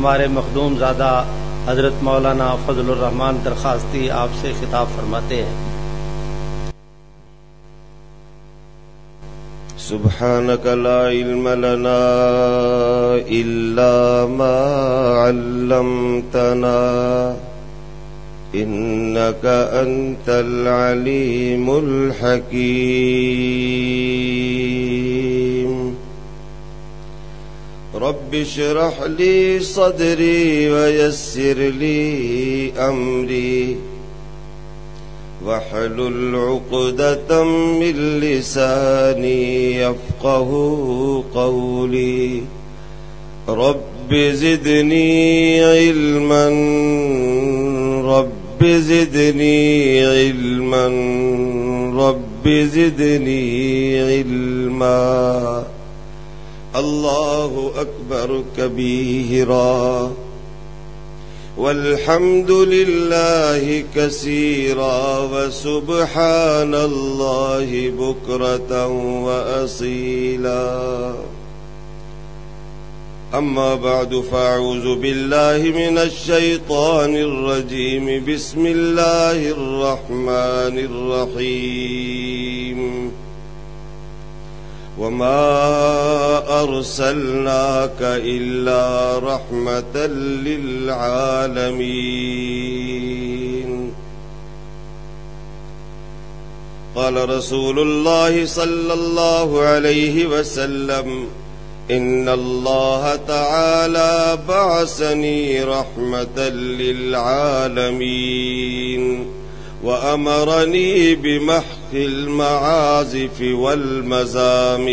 ہمارے مخدوم زادہ حضرت مولانا فضل الرحمان درخواستی آپ سے خطاب فرماتے ہیں۔ سبحانك لا علم لنا إلا ما علمتنا إنك أنت العليم الحكيم رب اشرح لي صدري ويسر لي أمري. واحلل عقدة من لساني يفقه قولي. رب زدني علما. رب زدني علما. رب زدني علما. الله أكبر كبيرا. والحمد لله كثيرا وسبحان الله بكرة وأصيلا. أما بعد فأعوذ بالله من الشيطان الرجيم. بسم الله الرحمن الرحيم. وما أرسلناك إلا رحمة للعالمين قال رسول الله صلى الله عليه وسلم إن الله تعالى بعثني رحمة للعالمين وأمرني بمحق المعازف والمزامير.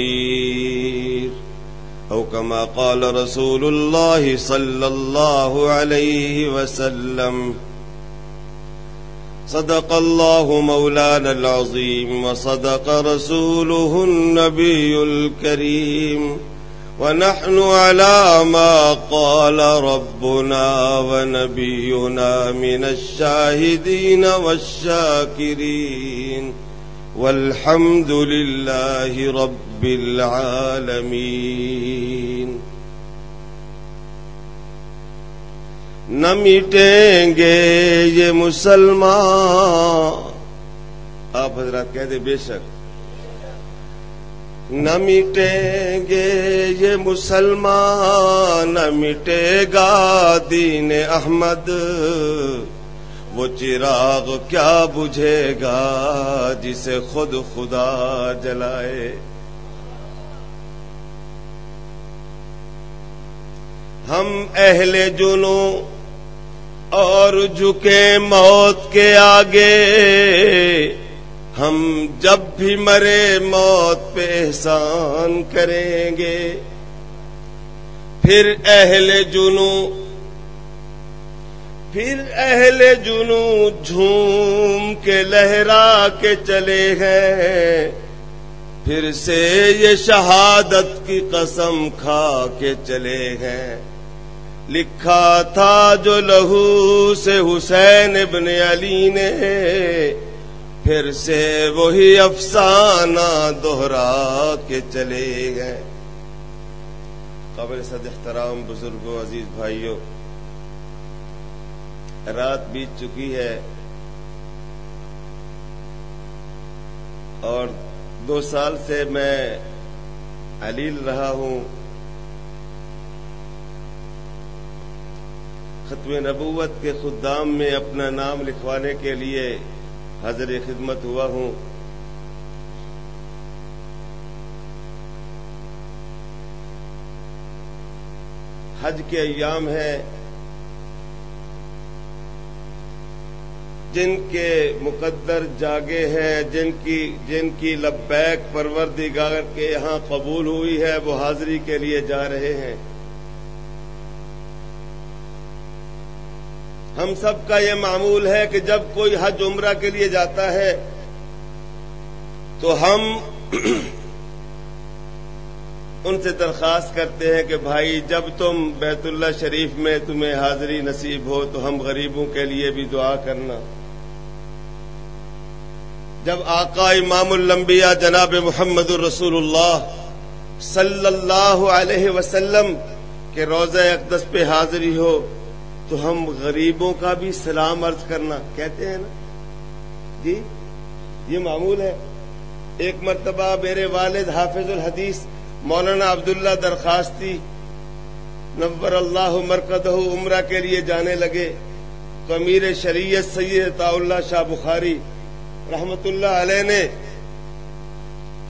أو كما قال رسول الله صلى الله عليه وسلم صدق الله مولانا العظيم وصدق رسوله النبي الكريم. ونحن على ما قال ربنا ونبينا من الشاهدين والشاكرين والحمد لله رب العالمين. نہ مٹیں گے یہ مسلمان۔ آپ حضرات کہہ دے بے شک نہ مٹیں گے یہ مسلمان، نہ مٹے گا دین احمد۔ وہ چراغ کیا بجھے گا جسے خود خدا جلائے۔ ہم اہل جنو اور جھکے موت کے آگے۔ ہم جب بھی مرے موت پہ احسان کریں گے۔ پھر اہل جنو پھر اہل جنو جھوم کے لہرا کے چلے ہیں۔ پھر سے یہ شہادت کی قسم کھا کے چلے ہیں۔ لکھا تھا جو لہو سے حسین ابن علی نے پھر سے وہی افسانہ دوہرا کے چلے گئے۔ قبل صد احترام بزرگوں عزیز بھائیوں رات بیت چکی ہے اور دو سال سے میں علیل رہا ہوں۔ ختم نبوت کے خدام میں اپنا نام لکھوانے کے لیے حاضر خدمت ہوا ہوں۔ حج کے ایام ہیں۔ جن کے مقدر جاگے ہیں، جن کی جن کی لبیک پروردگار کے یہاں قبول ہوئی ہے، وہ حاضری کے لیے جا رہے ہیں۔ ہم سب کا یہ معمول ہے کہ جب کوئی حج عمرہ کے لیے جاتا ہے، تو ہم ان سے درخواست کرتے ہیں کہ بھائی، جب تم بیت اللہ شریف میں تمہیں حاضری نصیب ہو، تو ہم غریبوں کے لیے بھی دعا کرنا۔ جب آقا امام الانبیاء جناب محمد الرسول اللہ صلی اللہ علیہ وسلم کہ روزہ اقدس پہ حاضری ہو تو ہم غریبوں کا بھی سلام عرض کرنا کہتے ہیں نا؟ جی یہ معمول ہے۔ ایک مرتبہ میرے والد حافظ الحدیث مولانا عبداللہ درخواستی نور اللہ مرکز عمرہ کے لیے جانے لگے۔ تو امیر شریعت سید اللہ شاہ بخاری رحمت اللہ علیہ نے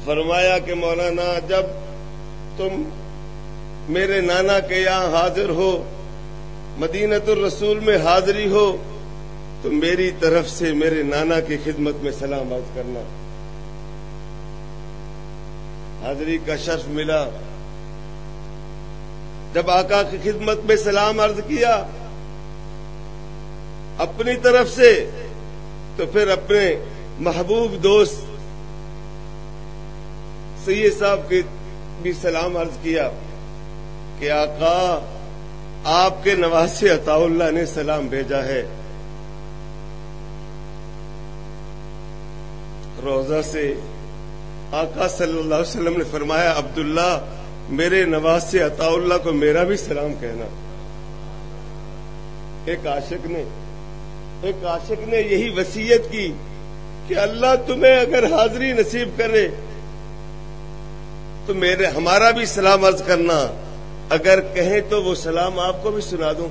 فرمایا کہ مولانا، جب تم میرے نانا کے یہاں حاضر ہو مدینت الرسول میں حاضری ہو تو میری طرف سے میرے نانا کی خدمت میں سلام عرض کرنا۔ حاضری کا شرف ملا۔ جب آقا کی خدمت میں سلام عرض کیا اپنی طرف سے، تو پھر اپنے محبوب دوست سید صاحب کی بھی سلام عرض کیا کہ آقا آپ کے نواز عطا اللہ نے سلام بھیجا ہے۔ روزہ سے آقا صلی اللہ علیہ وسلم نے فرمایا، عبداللہ، میرے نواز عطا اللہ کو میرا بھی سلام کہنا۔ ایک عاشق نے، ایک عاشق نے یہی وسیعت کی کہ اللہ تمہیں اگر حاضری نصیب کرے تو میرے، ہمارا بھی سلام عرض کرنا۔ اگر کہیں تو وہ سلام آپ کو بھی سنا دوں۔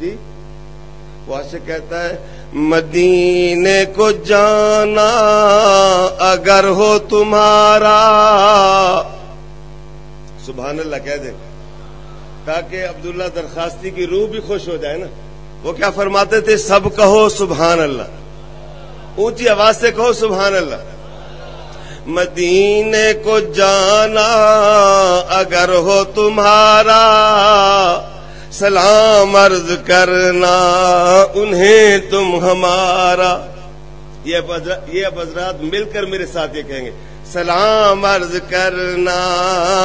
جی؟ وہ عاشق کہتا ہے، مدینے کو جانا اگر ہو تمہارا۔ سبحان اللہ، کہہ دیں تاکہ عبداللہ درخواستی کی روح بھی خوش ہو جائے نا۔ وہ کیا فرماتے تھے؟ سب کہو سبحان اللہ۔ اونچی آواز سے کہو سبحان اللہ۔ مدینے کو جانا اگر ہو تمہارا سلام عرض کرنا، انہیں تم ہمارا۔ یہ اب حضرات مل کر میرے ساتھ یہ کہیں گے، سلام عرض کرنا،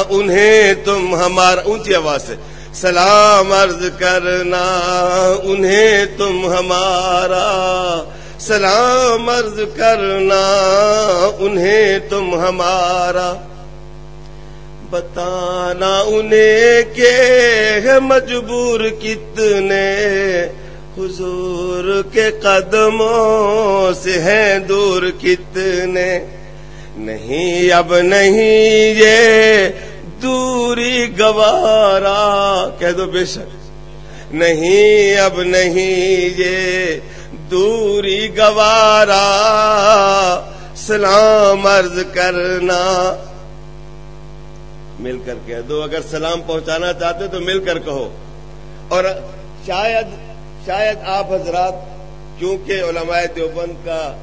انہیں تم ہمارا، اونچی آواز سے، سلام عرض کرنا، انہیں تم ہمارا۔ سلام عرض کرنا انہیں تم ہمارا بتانا انہیں کہ مجبور کتنے حضور کے قدموں سے ہیں دور کتنے نہیں اب نہیں یہ دوری گوارا کہہ دو بے شک نہیں اب نہیں یہ دوری گوارا، سلام عرض کرنا۔ مل کر کہہ دو، اگر سلام پہنچانا چاہتے تو مل کر کہو۔ اور شاید شاید آپ حضرات کیونکہ علماء دیوبند کا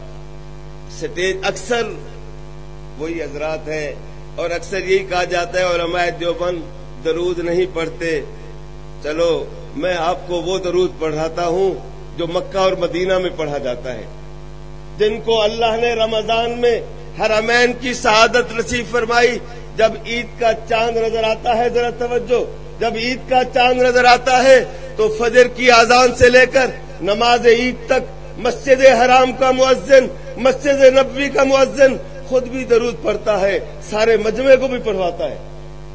سٹیج اکثر وہی حضرات ہے اور اکثر یہی کہا جاتا ہے، علماء دیوبند درود نہیں پڑھتے۔ چلو، میں آپ کو وہ درود پڑھاتا ہوں جو مکہ اور مدینہ میں پڑھا جاتا ہے۔ جن کو اللہ نے رمضان میں حرمین کی سعادت نصیب فرمائی۔ جب عید کا چاند نظر آتا ہے، ذرا توجہ۔ جب عید کا چاند نظر آتا ہے، تو فجر کی آزان سے لے کر نماز عید تک، مسجد حرام کا مؤذن، مسجد نبوی کا مؤذن خود بھی درود پڑھتا ہے، سارے مجمع کو بھی پڑھواتا ہے۔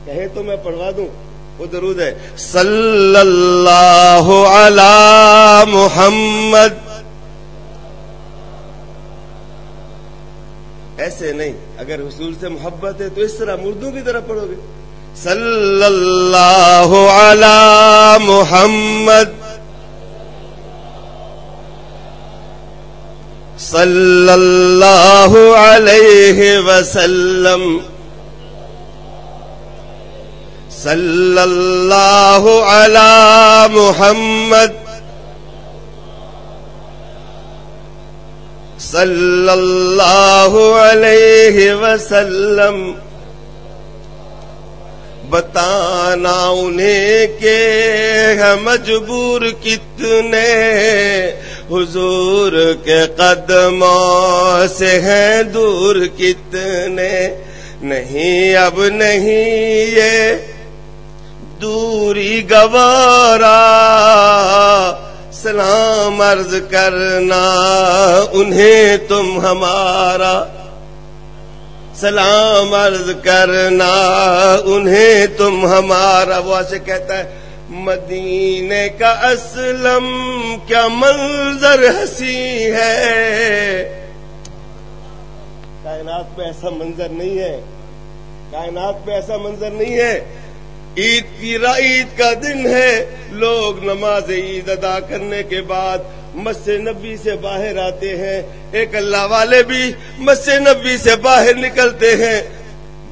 کہے تو میں پڑھوا دوں۔ وہ درود ہے۔ صلی اللہ علی محمد۔ ایسے نہیں، اگر حصول سے محبت ہے تو اس طرح مردوں کی طرح پڑھو گے۔ صلی اللہ علی محمد۔ صلی اللہ علیہ وسلم۔ صلی اللہ علی محمد صلی اللہ علیہ وسلم بتانا انہیں کہ مجبور کتنے حضور کے قدموں سے ہیں دور کتنے نہیں اب نہیں یہ دوری گوارا، سلام عرض کرنا انہیں تم ہمارا۔ سلام عرض کرنا انہیں تم ہمارا۔ وہ سے کہتا ہے، مدینے کا اسلم کیا منظر ہنسی ہے۔ کائنات پہ ایسا منظر نہیں ہے۔ کائنات پہ ایسا منظر نہیں ہے۔ عید کی عید کا دن ہے۔ لوگ نماز عید ادا کرنے کے بعد مسجد نبی سے باہر آتے ہیں۔ ایک اللہ والے بھی مسجد نبی سے باہر نکلتے ہیں۔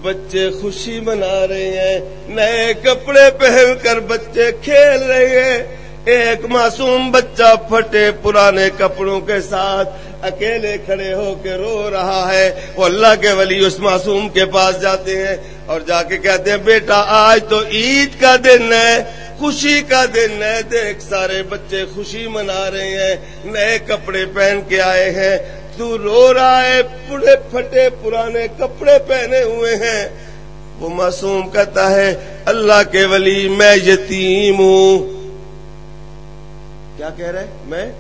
بچے خوشی منا رہے ہیں۔ نئے کپڑے پہن کر بچے کھیل رہے ہیں۔ ایک معصوم بچہ پھٹے پرانے کپڑوں کے ساتھ اکیلے کھڑے ہو کے رو رہا ہے۔ وہ اللہ کے ولی اس معصوم کے پاس جاتے ہیں اور جا کے کہتے ہیں، بیٹا، آج تو عید کا دن ہے، خوشی کا دن ہے۔ دیکھ، سارے بچے خوشی منا رہے ہیں۔ نئے کپڑے پہن کے آئے ہیں۔ تو رو رہا ہے پورے پھٹے پرانے کپڑے پہنے ہوئے ہیں۔ وہ معصوم کہتا ہے، اللہ کے ولی میں یتیم ہوں۔ کیا کہہ رہے میں؟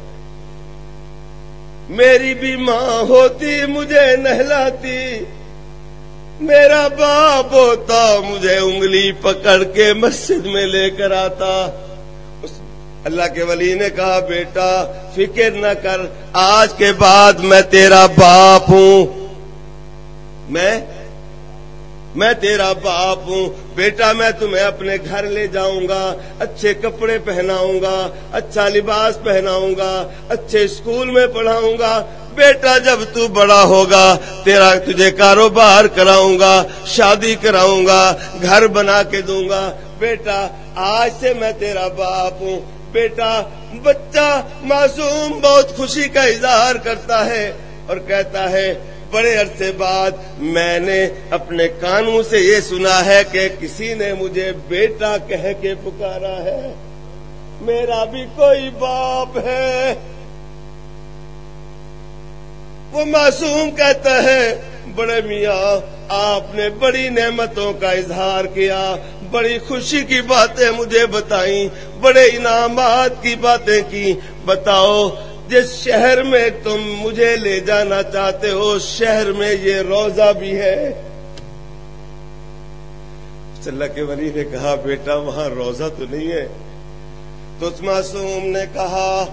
میری بھی ماں ہوتی، مجھے نہلاتی۔ میرا باپ ہوتا، مجھے انگلی پکڑ کے مسجد میں لے کر آتا۔ اللہ کے ولی نے کہا، بیٹا، فکر نہ کر، آج کے بعد میں تیرا باپ ہوں۔ میں میں تیرا باپ ہوں۔ بیٹا، میں تمہیں اپنے گھر لے جاؤں گا۔ اچھے کپڑے پہناؤں گا اچھا لباس پہناؤں گا، اچھے اسکول میں پڑھاؤں گا۔ بیٹا، جب تو بڑا ہوگا، تیرا تجھے کاروبار کراؤں گا، شادی کراؤں گا، گھر بنا کے دوں گا۔ بیٹا، آج سے میں تیرا باپ ہوں۔ بیٹا، بچہ معصوم بہت خوشی کا اظہار کرتا ہے اور کہتا ہے بڑے عرصے بعد میں نے اپنے کانوں سے یہ سنا ہے کہ کسی نے مجھے بیٹا کہہ کے پکارا ہے۔ میرا بھی کوئی باپ ہے۔ وہ معصوم کہتا ہے، بڑے میاں، آپ نے بڑی نعمتوں کا اظہار کیا، بڑی خوشی کی باتیں مجھے بتائیں، بڑے انعامات کی باتیں کی۔ بتاؤ جس شہر میں تم مجھے لے جانا چاہتے ہو، اس شہر میں یہ روزہ بھی ہے۔ اللہ کے ولی نے کہا، بیٹا، وہاں روزہ تو نہیں ہے۔ تو اس معصوم نے کہا،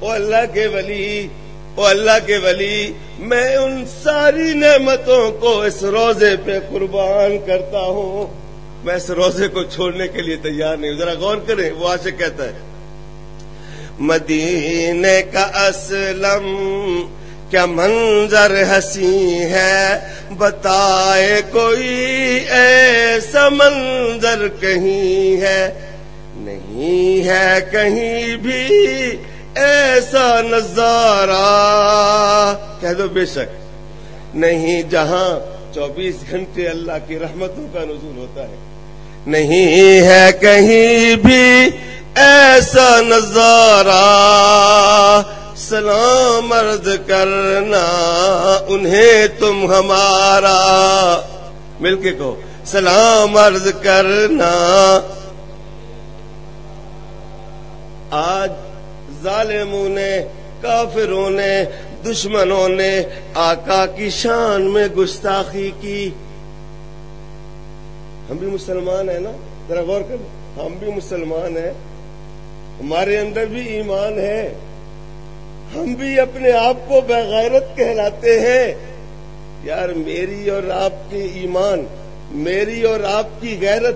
او اللہ کے ولی، او اللہ کے ولی، میں ان ساری نعمتوں کو اس روزے پہ قربان کرتا ہوں۔ میں اس روزے کو چھوڑنے کے لیے تیار نہیں ہوں۔ ذرا غور کریں، وہ آج کہتا ہے۔ مدینے کا اسلم کیا منظر ہنسی ہے؟ بتائے کوئی ایسا منظر کہیں ہے؟ نہیں ہے کہیں بھی ایسا نظارہ۔ کہہ دو بے شک۔ نہیں، جہاں چوبیس گھنٹے اللہ کی رحمتوں کا نزول ہوتا ہے۔ نہیں ہے کہیں بھی ایسا نظارہ سلام عرض کرنا انہیں تم ہمارا مل کے کہو سلام عرض کرنا آج ظالموں نے کافروں نے دشمنوں نے آقا کی شان میں گستاخی کی ہم بھی مسلمان ہیں نا ذرا غور کر ہم بھی مسلمان ہیں ہمارے اندر بھی ایمان ہے۔ ہم بھی اپنے آپ کو بغیرت کہلاتے ہیں۔ یار میری اور آپ کی ایمان، میری اور آپ کی غیرت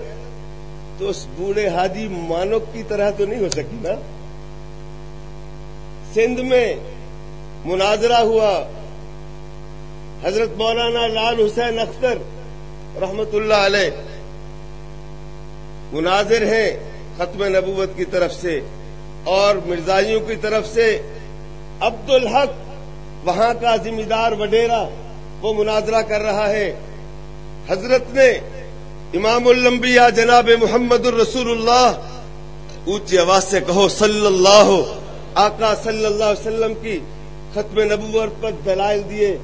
تو اس بوڑھے حاجی مانک کی طرح تو نہیں ہو سکی نا۔ سندھ میں مناظرہ ہوا۔ حضرت مولانا لال حسین اختر رحمت اللہ علیہ مناظر ہیں۔ ختم نبوت کی طرف سے اور مرزائیوں کی طرف سے عبد الحق وہاں کا ذمہ دار وڈیرا وہ مناظرہ کر رہا ہے۔ حضرت نے امام الانبیاء جناب محمد الرسول اللہ اونچی آواز سے کہو صلی اللہ، آقا صلی اللہ علیہ وسلم کی ختم نبوت پر دلائل دیے۔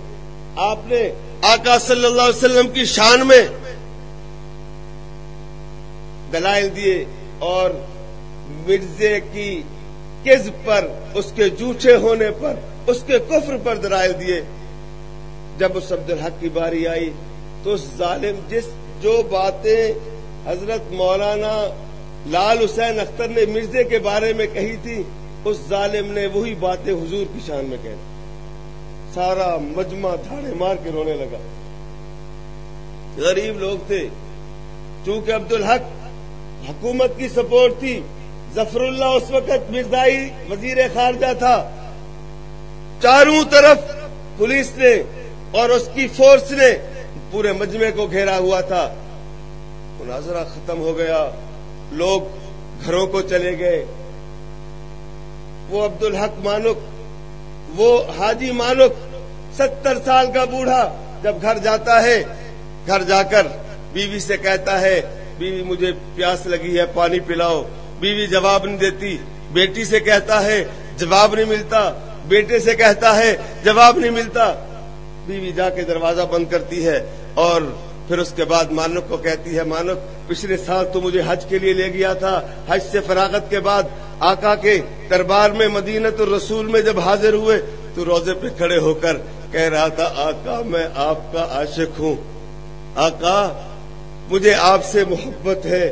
آپ نے آقا صلی اللہ علیہ وسلم کی شان میں دلائل دیے۔ اور مرزے کی کز پر، اس کے جھوٹے ہونے پر، اس کے کفر پر درائل دیے۔ جب اس عبد الحق کی باری آئی تو اس ظالم جس جو باتیں حضرت مولانا لال حسین اختر نے مرزے کے بارے میں کہی تھی، اس ظالم نے وہی باتیں حضور کی شان میں کہہ سارا مجمع دھاڑے مار کے رونے لگا۔ غریب لوگ تھے، چونکہ عبد الحق حکومت کی سپورٹ تھی۔ ظفر اللہ اس وقت مرزائی وزیر خارجہ تھا۔ چاروں طرف پولیس نے اور اس کی فورس نے پورے مجمع کو گھیرا ہوا تھا۔ مناظرہ ختم ہو گیا۔ لوگ گھروں کو چلے گئے۔ وہ عبد الحق مانک، وہ حاجی مانک ستر سال کا بوڑھا جب گھر جاتا ہے۔ گھر جا کر بیوی سے کہتا ہے بیوی مجھے پیاس لگی ہے، پانی پلاؤ۔ بیوی جواب نہیں دیتی۔ بیٹی سے کہتا ہے، جواب نہیں ملتا۔ بیٹے سے کہتا ہے، جواب نہیں ملتا۔ بیوی جا کے دروازہ بند کرتی ہے اور پھر اس کے بعد مانک کو کہتی ہے، مانک، پچھلے سال تو مجھے حج کے لیے لے گیا تھا۔ حج سے فراغت کے بعد آقا کے دربار میں مدینت الرسول میں جب حاضر ہوئے تو روزے پہ کھڑے ہو کر کہہ رہا تھا، آقا، میں آپ کا عاشق ہوں۔ آقا مجھے آپ سے محبت ہے،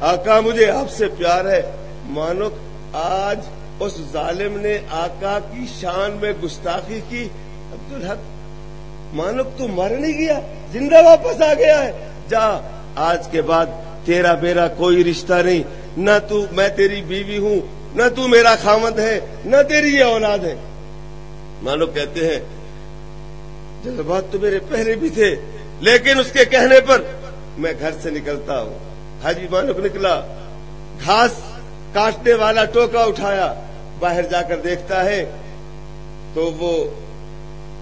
آقا مجھے آپ سے پیار ہے۔ مانک آج اس ظالم نے آقا کی شان میں گستاخی کی۔ عبد الحق مانک تو مر نہیں گیا، زندہ واپس آ گیا ہے۔ جا، آج کے بعد تیرا میرا کوئی رشتہ نہیں۔ نہ تو میں تیری بیوی ہوں، نہ تو میرا خامد ہے، نہ تیری یہ اولاد ہے۔ مانو کہتے ہیں، جذبات تو میرے پہلے بھی تھے، لیکن اس کے کہنے پر میں گھر سے نکلتا ہوں۔ حاجی مانک نکلا۔ گھاس کاٹنے والا ٹوکا اٹھایا۔ باہر جا کر دیکھتا ہے تو وہ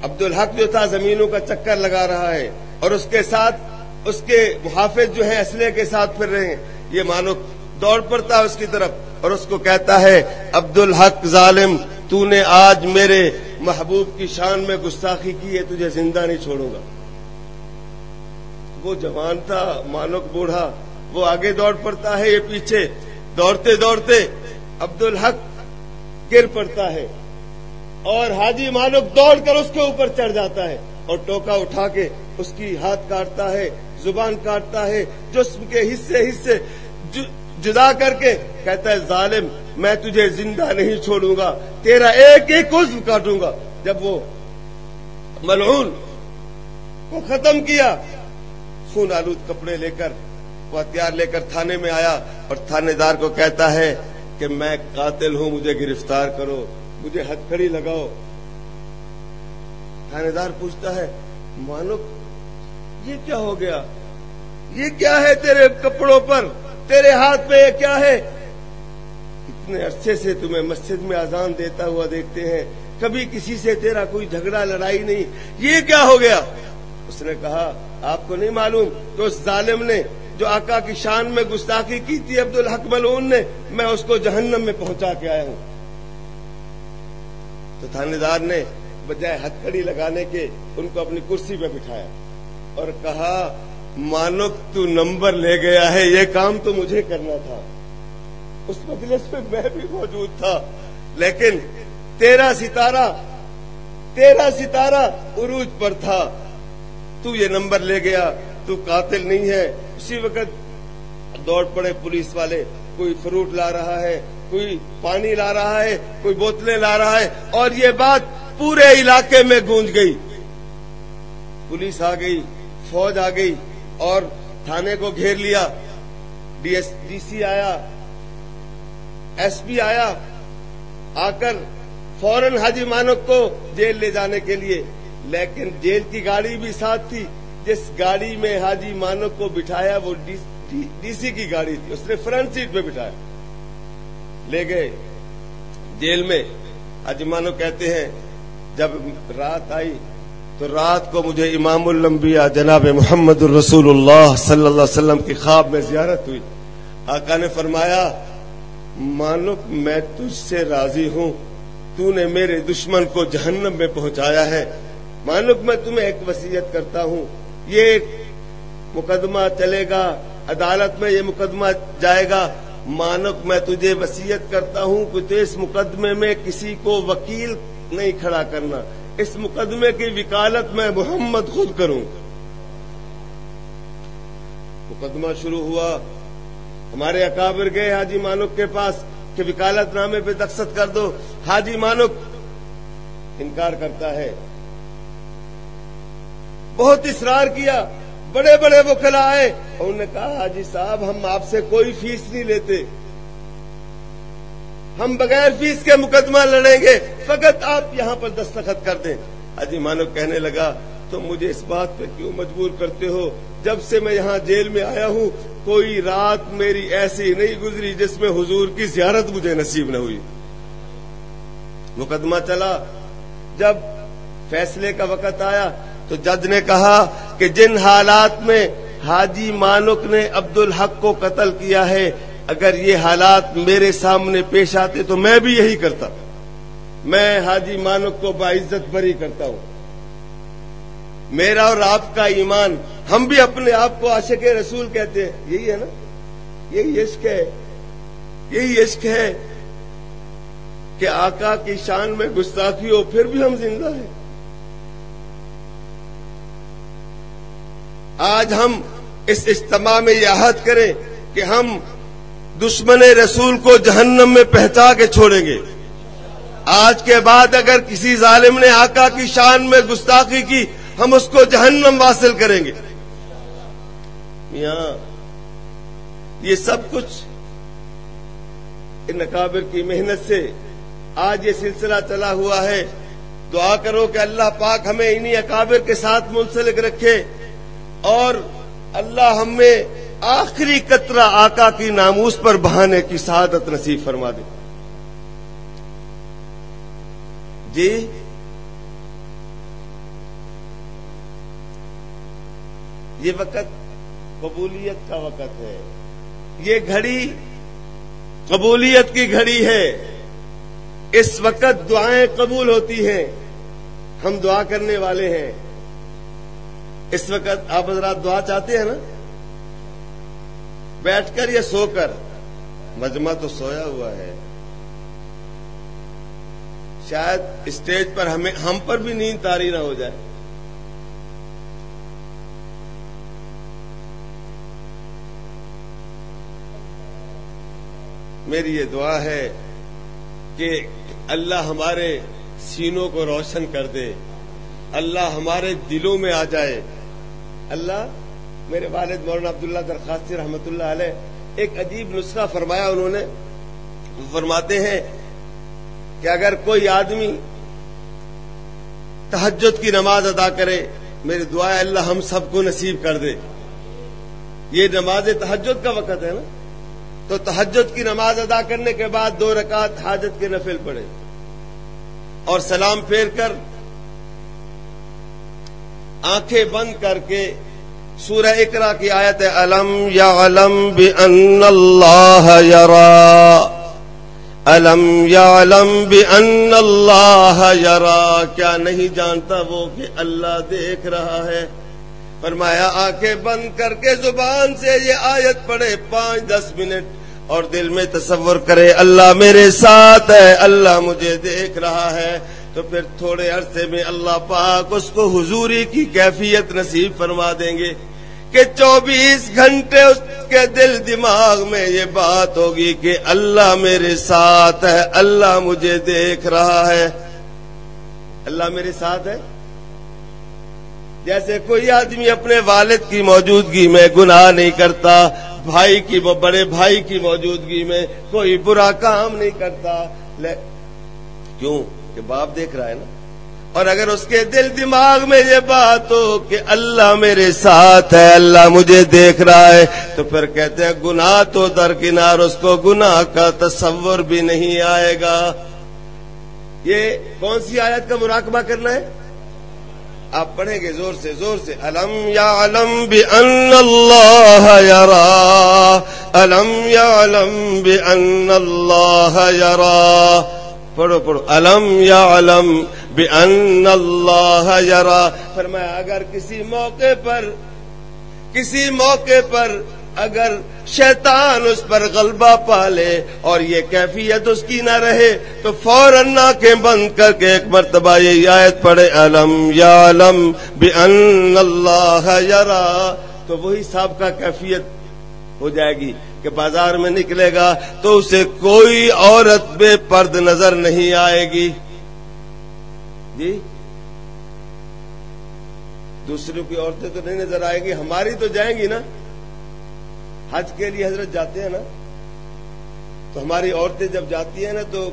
عبد الحق جو تھا زمینوں کا چکر لگا رہا ہے اور اس کے ساتھ اس کے محافظ جو ہیں اسلحے کے ساتھ پھر رہے ہیں۔ یہ مانو دوڑ پڑتا ہے اس کی طرف اور اس کو کہتا ہے عبد الحق ظالم، تو نے آج میرے محبوب کی شان میں گستاخی کی ہے، تجھے زندہ نہیں چھوڑوں گا۔ وہ جوان تھا مانک بوڑھا، وہ آگے دوڑ پڑتا ہے، یہ پیچھے دوڑتے دوڑتے عبد الحق گر پڑتا ہے اور حاجی مانک دوڑ کر اس کے اوپر چڑھ جاتا ہے اور ٹوکا اٹھا کے اس کی ہاتھ کاٹتا ہے، زبان کاٹتا ہے، جسم کے حصے حصے جدا کر کے کہتا ہے، ظالم، میں تجھے زندہ نہیں چھوڑوں گا، تیرا ایک ایک عزو کاٹوں گا۔ جب وہ ملعون کو ختم کیا خون آلود کپڑے لے کر وہ ہتھیار لے کر تھانے میں آیا اور تھانے دار کو کہتا ہے کہ میں قاتل ہوں، مجھے گرفتار کرو، مجھے ہتھ کھڑی لگاؤ۔ تھانے دار پوچھتا ہے مانو یہ کیا ہو گیا؟ یہ کیا ہے تیرے کپڑوں پر؟ تیرے ہاتھ پہ یہ کیا ہے؟ اتنے عرصے سے تمہیں مسجد میں آزان دیتا ہوا دیکھتے ہیں، کبھی کسی سے تیرا کوئی جھگڑا، لڑائی نہیں۔ یہ کیا ہو گیا؟ اس نے کہا، آپ کو نہیں معلوم کہ اس ظالم نے جو آقا کی شان میں گستاخی کی تھی عبد الحق ملون نے، میں اس کو جہنم میں پہنچا کے آیا ہوں۔ تو تھانے دار نے بجائے ہتھکڑی لگانے کے ان کو اپنی کرسی پہ بٹھایا اور کہا مانک تو نمبر لے گیا ہے، یہ کام تو مجھے کرنا تھا۔ اس مجلس میں میں بھی موجود تھا، لیکن تیرا ستارہ تیرا ستارہ عروج پر تھا۔ تو یہ نمبر لے گیا، تو قاتل نہیں ہے۔ اسی وقت دوڑ پڑے پولیس والے، کوئی فروٹ لا رہا ہے، کوئی پانی لا رہا ہے، کوئی بوتلیں لا رہا ہے، اور یہ بات پورے علاقے میں گونج گئی۔ پولیس آ گئی، فوج آ گئی، اور تھانے کو گھیر لیا۔ ڈی ایس، ڈی سی آیا، ایس پی آیا، آ کر فوراً حاجی مانک کو جیل لے جانے کے لیے۔ لیکن جیل کی گاڑی بھی ساتھ تھی۔ جس گاڑی میں حاجی مانک کو بٹھایا، وہ ڈی سی کی گاڑی تھی۔ اس نے فرنٹ سیٹ پہ بٹھایا۔ لے گئے۔ جیل میں۔ حاجی مانک کہتے ہیں، جب رات آئی تو رات کو مجھے امام الانبیاء جناب محمد الرسول اللہ صلی اللہ علیہ وسلم کی خواب میں زیارت ہوئی۔ آقا نے فرمایا مانک میں تجھ سے راضی ہوں۔ تو نے میرے دشمن کو جہنم میں پہنچایا ہے۔ مانک میں تمہیں ایک وسیعت کرتا ہوں، یہ مقدمہ چلے گا، عدالت میں یہ مقدمہ جائے گا۔ مانک، میں تجھے وسیعت کرتا ہوں کہ تو اس مقدمے میں کسی کو وکیل نہیں کھڑا کرنا۔ اس مقدمے کی وکالت میں محمد خود کروں۔ مقدمہ شروع ہوا۔ ہمارے اکابر گئے حاجی مانک کے پاس کہ وکالت نامے پہ دخت کر دو۔ حاجی مانک انکار کرتا ہے۔ بہت اصرار کیا، بڑے بڑے وکلا آئے اور انہوں نے کہا، حاجی صاحب، ہم آپ سے کوئی فیس نہیں لیتے۔ ہم بغیر فیس کے مقدمہ لڑیں گے، فقط آپ یہاں پر دستخط کر دیں۔ حاجی مانو کہنے لگا، تو مجھے اس بات پہ کیوں مجبور کرتے ہو؟ جب سے میں یہاں جیل میں آیا ہوں، کوئی رات میری ایسی نہیں گزری جس میں حضور کی زیارت مجھے نصیب نہ ہوئی۔ مقدمہ چلا۔ جب فیصلے کا وقت آیا تو جج نے کہا کہ جن حالات میں حاجی مانک نے عبد الحق کو قتل کیا ہے، اگر یہ حالات میرے سامنے پیش آتے تو میں بھی یہی کرتا۔ میں حاجی مانک کو باعزت بری کرتا ہوں۔ میرا اور آپ کا ایمان، ہم بھی اپنے آپ کو عاشق رسول کہتے ہیں۔ یہی ہے نا؟ یہی عشق ہے۔ یہی عشق ہے کہ آقا کی شان میں گستاخی ہو، پھر بھی ہم زندہ ہیں۔ آج ہم اس اجتماع میں یہ عہد کریں کہ ہم دشمن رسول کو جہنم میں پہچا کے چھوڑیں گے۔ آج کے بعد اگر کسی ظالم نے آقا کی شان میں گستاخی کی، ہم اس کو جہنم واصل کریں گے۔ یہاں یہ سب کچھ ان نقابر کی محنت سے آج یہ سلسلہ چلا ہوا ہے۔ دعا کرو کہ اللہ پاک ہمیں انہی اکابر کے ساتھ منسلک رکھے۔ اور اللہ ہمیں آخری قطرہ آقا کی ناموس پر بہانے کی سعادت نصیب فرما دے۔ جی؟ یہ وقت قبولیت کا وقت ہے۔ یہ گھڑی قبولیت کی گھڑی ہے۔ اس وقت دعائیں قبول ہوتی ہیں۔ ہم دعا کرنے والے ہیں۔ اس وقت آپ حضرات دعا چاہتے ہیں نا؟ بیٹھ کر یا سو کر؟ مجمع تو سویا ہوا ہے۔ شاید اسٹیج پر ہمیں ہم پر بھی نیند تاری نہ ہو جائے۔ میری یہ دعا ہے کہ اللہ ہمارے سینوں کو روشن کر دے۔ اللہ ہمارے دلوں میں آ جائے۔ اللہ میرے والد مولانا عبداللہ درخواستی رحمت اللہ علیہ ایک عجیب نسخہ فرمایا انہوں نے۔ فرماتے ہیں کہ اگر کوئی آدمی تحجد کی نماز ادا کرے، میری دعا ہے اللہ ہم سب کو نصیب کر دے۔ یہ نماز تحجد کا وقت ہے نا۔ تو تحجد کی نماز ادا کرنے کے بعد دو رکعت حاجت کے نفل پڑے اور سلام پھیر کر آنکھیں بند کر کے سورہ اقرا کی آیت ہے علم یا علم بے ان اللہ یرا علم یا علم بے ان اللہ یرا، کیا نہیں جانتا وہ کہ اللہ دیکھ رہا ہے؟ فرمایا، آنکھیں بند کر کے زبان سے یہ آیت پڑھے پانچ دس منٹ اور دل میں تصور کرے، اللہ میرے ساتھ ہے، اللہ مجھے دیکھ رہا ہے۔ تو پھر تھوڑے عرصے میں اللہ پاک اس کو حضوری کی کیفیت نصیب فرما دیں گے کہ چوبیس گھنٹے اس کے دل دماغ میں یہ بات ہوگی کہ اللہ میرے ساتھ ہے، اللہ مجھے دیکھ رہا ہے۔ اللہ میرے ساتھ ہے؟ جیسے کوئی آدمی اپنے والد کی موجودگی میں گناہ نہیں کرتا، بھائی کی بڑے بھائی کی موجودگی میں کوئی برا کام نہیں کرتا کیوں؟ کہ باپ دیکھ رہا ہے نا؟ اور اگر اس کے دل دماغ میں یہ بات ہو کہ اللہ میرے ساتھ ہے، اللہ مجھے دیکھ رہا ہے، تو پھر کہتے ہیں، گناہ تو درکنار، اس کو گناہ کا تصور بھی نہیں آئے گا۔ یہ کون سی آیت کا مراقبہ کرنا ہے؟ آپ پڑھیں گے زور سے زور سے۔ علم یا علم بے ان اللہ یارا علم یا علم بے ان اللہ یارا پڑھو پڑھو۔ علم یا علم بے ان اللہ یارا فرمایا، اگر کسی موقع پر، کسی موقع پر اگر شیطان اس پر غلبہ پالے اور یہ کیفیت اس کی نہ رہے، تو فوراً کے بند کر کے ایک مرتبہ یہ آیت پڑھے۔ علم یا علم بے ان اللہ یارا تو وہی سابقہ کیفیت ہو جائے گی۔ کہ بازار میں نکلے گا تو اسے کوئی عورت بے پرد نظر نہیں آئے گی۔ جی؟ دوسروں کی عورتیں تو نہیں نظر آئے گی، ہماری تو جائیں گی نا۔ حج کے لیے حضرت جاتے ہیں نا۔ تو ہماری عورتیں جب جاتی ہیں نا تو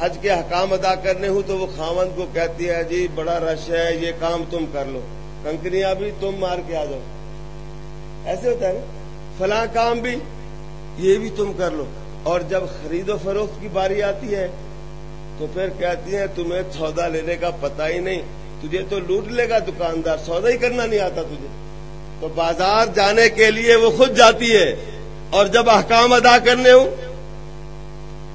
حج کے حکام ادا کرنے ہوں تو وہ خامند کو کہتی ہے جی بڑا رش ہے، یہ کام تم کر لو۔ کنکریاں بھی تم مار کے آ جاؤ۔ ایسے ہوتا ہے نا۔ فلاں کام بھی یہ بھی تم کر لو۔ اور جب خرید و فروخت کی باری آتی ہے، تو پھر کہتی ہیں، تمہیں سودا لینے کا پتہ ہی نہیں۔ تجھے تو لوٹ لے گا دکاندار، سودا ہی کرنا نہیں آتا تجھے۔ تو بازار جانے کے لیے وہ خود جاتی ہے۔ اور جب احکام ادا کرنے ہوں،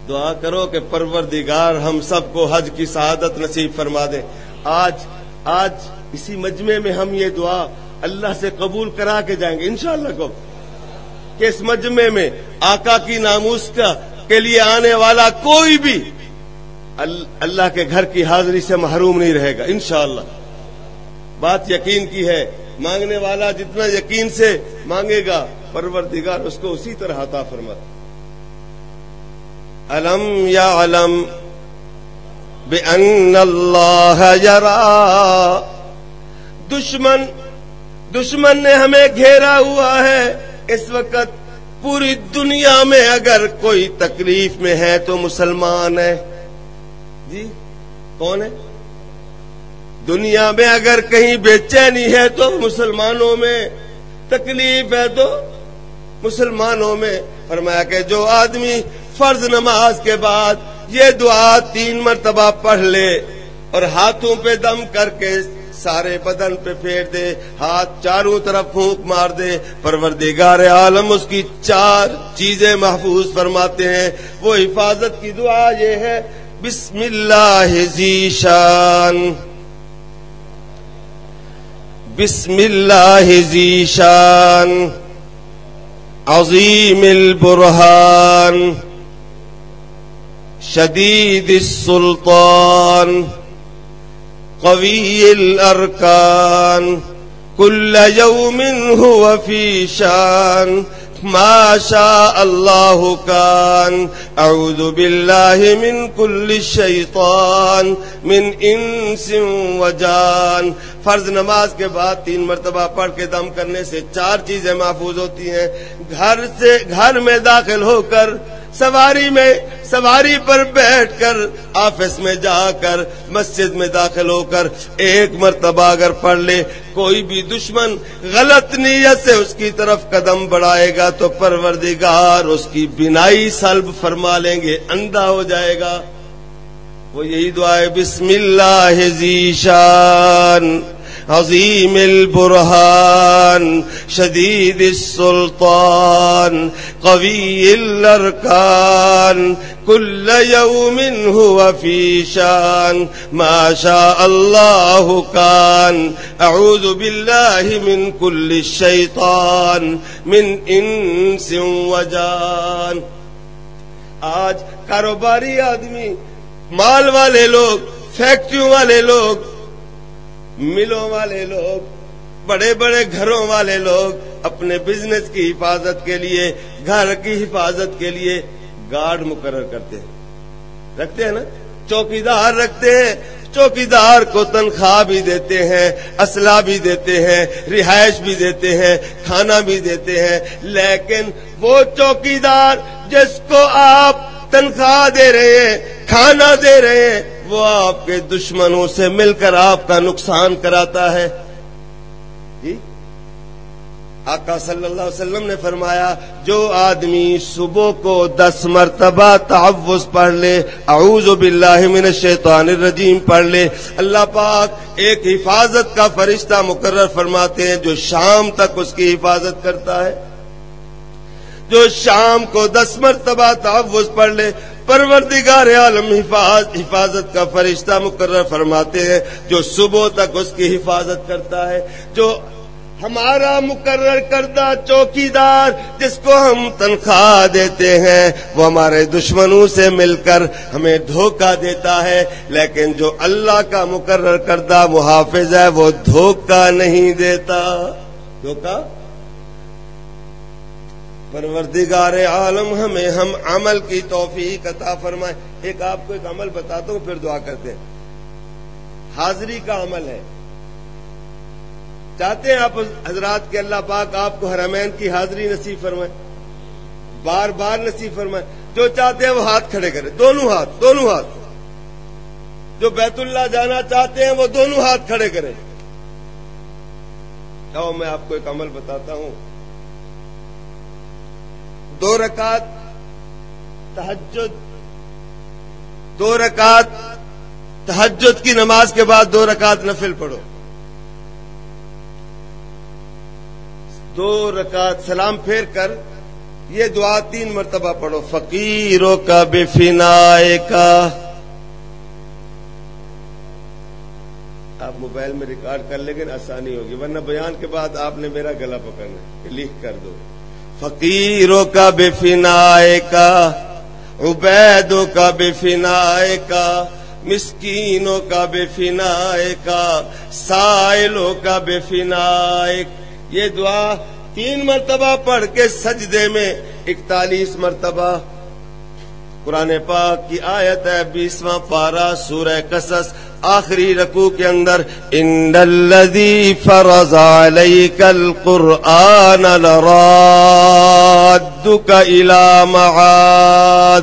دعا کرو کہ پروردگار ہم سب کو حج کی سعادت نصیب فرما دے۔ آج آج اسی مجمع میں ہم یہ دعا اللہ سے قبول کرا کے جائیں گے۔ انشاءاللہ کو کہ اس مجمع میں آقا کی ناموس کا کے لیے آنے والا کوئی بھی اللہ کے گھر کی حاضری سے محروم نہیں رہے گا، انشاءاللہ۔ بات یقین کی ہے، مانگنے والا جتنا یقین سے مانگے گا، پروردگار اس کو اسی طرح عطا فرما علم یا علم بے اللہ یرا، دشمن دشمن نے ہمیں گھیرا ہوا ہے۔ اس وقت پوری دنیا میں اگر کوئی تکلیف میں ہے تو مسلمان ہے۔ جی کون ہے؟ دنیا میں اگر کہیں بے چینی ہے تو مسلمانوں میں تکلیف ہے تو مسلمانوں میں۔ فرمایا کہ جو آدمی فرض نماز کے بعد یہ دعا تین مرتبہ پڑھ لے اور ہاتھوں پہ دم کر کے سارے بدن پہ پھیر دے، ہاتھ چاروں طرف پھونک مار دے۔ پروردگار عالم اس کی چار چیزیں محفوظ فرماتے ہیں۔ وہ حفاظت کی دعا یہ ہے، بسم اللہ ذیشان بسم اللہ ذیشان عظیم البرہان۔ شدید السلطان۔ قوي الأركان. كل يوم هو في شان. ما شاء الله كان. أعوذ بالله من كل شيطان. من إنس وجان. فرض نماز کے بعد تین مرتبہ پڑھ کے دم کرنے سے چار چیزیں محفوظ ہوتی ہیں. گھر سے، گھر میں داخل ہو کر سواری میں سواری پر بیٹھ کر آفس میں جا کر مسجد میں داخل ہو کر ایک مرتبہ اگر پڑھ لے، کوئی بھی دشمن غلط نیت سے اس کی طرف قدم بڑھائے گا تو پروردگار اس کی بینائی سلب فرما لیں گے، اندھا ہو جائے گا۔ وہ یہی دعا ہے، بسم اللہ ذیشان عظیم البرهان شديد السلطان قوي الأركان كل يوم هو في شان، ما شاء الله كان أعوذ بالله من كل الشيطان من إنس وجان آج کاروباری آدمی، مال والے لوگ، فیکٹریوں والے لوگ ملوں والے لوگ، بڑے بڑے گھروں والے لوگ اپنے بزنس کی حفاظت کے لیے، گھر کی حفاظت کے لیے گارڈ مقرر کرتے ہیں۔ رکھتے ہیں نا؟ چوکی دار رکھتے ہیں۔ چوکی دار کو تنخواہ بھی دیتے ہیں، اسلحہ بھی دیتے ہیں، رہائش بھی دیتے ہیں، کھانا بھی دیتے ہیں، لیکن وہ چوکی دار جس کو آپ تنخواہ دے رہے ہیں، کھانا دے رہے ہیں، وہ آپ کے دشمنوں سے مل کر آپ کا نقصان کراتا ہے۔ جی؟ آقا صلی اللہ علیہ وسلم نے فرمایا، جو آدمی صبح کو دس مرتبہ تعوض پڑھ لے، اعوذ باللہ من الشیطان الرجیم پڑھ لے، اللہ پاک ایک حفاظت کا فرشتہ مقرر فرماتے ہیں جو شام تک اس کی حفاظت کرتا ہے۔ جو شام کو دس مرتبہ تعوض پڑھ لے، پروردگار عالم حفاظت کا فرشتہ مقرر فرماتے ہیں، جو صبح تک اس کی حفاظت کرتا ہے، جو ہمارا مقرر کردہ چوکی دار جس کو ہم تنخواہ دیتے ہیں، وہ ہمارے دشمنوں سے مل کر ہمیں دھوکہ دیتا ہے، لیکن جو اللہ کا مقرر کردہ محافظ ہے، وہ دھوکہ نہیں دیتا۔ دھوکہ؟ پروردگار عالم، ہمیں ہم عمل کی توفیق عطا فرمائے۔ ایک آپ کو ایک عمل بتاتا ہوں، پھر دعا کرتے ہیں۔ حاضری کا عمل ہے۔ چاہتے ہیں آپ حضرات کے اللہ پاک آپ کو حرمین کی حاضری نصیب فرمائے۔ بار بار نصیب فرمائے۔ جو چاہتے ہیں وہ ہاتھ کھڑے کرے دونوں ہاتھ دونوں ہاتھ۔ جو بیت اللہ جانا چاہتے ہیں وہ دونوں ہاتھ کھڑے کریں۔ کہو میں آپ کو ایک عمل بتاتا ہوں۔ دو رکعت تحجد دو رکعت تحجد کی نماز کے بعد دو رکعت نفل پڑھو۔ دو رکعت سلام پھیر کر یہ دعا تین مرتبہ پڑھو۔ فقیروں کا بے فنا کا آپ موبائل میں ریکارڈ کر لیکن آسانی ہوگی، ورنہ بیان کے بعد آپ نے میرا گلا پکڑنا لکھ کر دو۔ فقیروں کا بے فنا کا، عبیدوں کا بے فنا کا، مسکینوں کا بے فنا کا، سائلوں کا بے فنا یہ دعا تین مرتبہ پڑھ کے سجدے میں اکتالیس مرتبہ۔ قرآن پاک کی آیت ہے بیسواں پارا سورہ قصص۔ آخری رکو کے اندر ان الذي فرض عليك القرآن لرادك الى معاد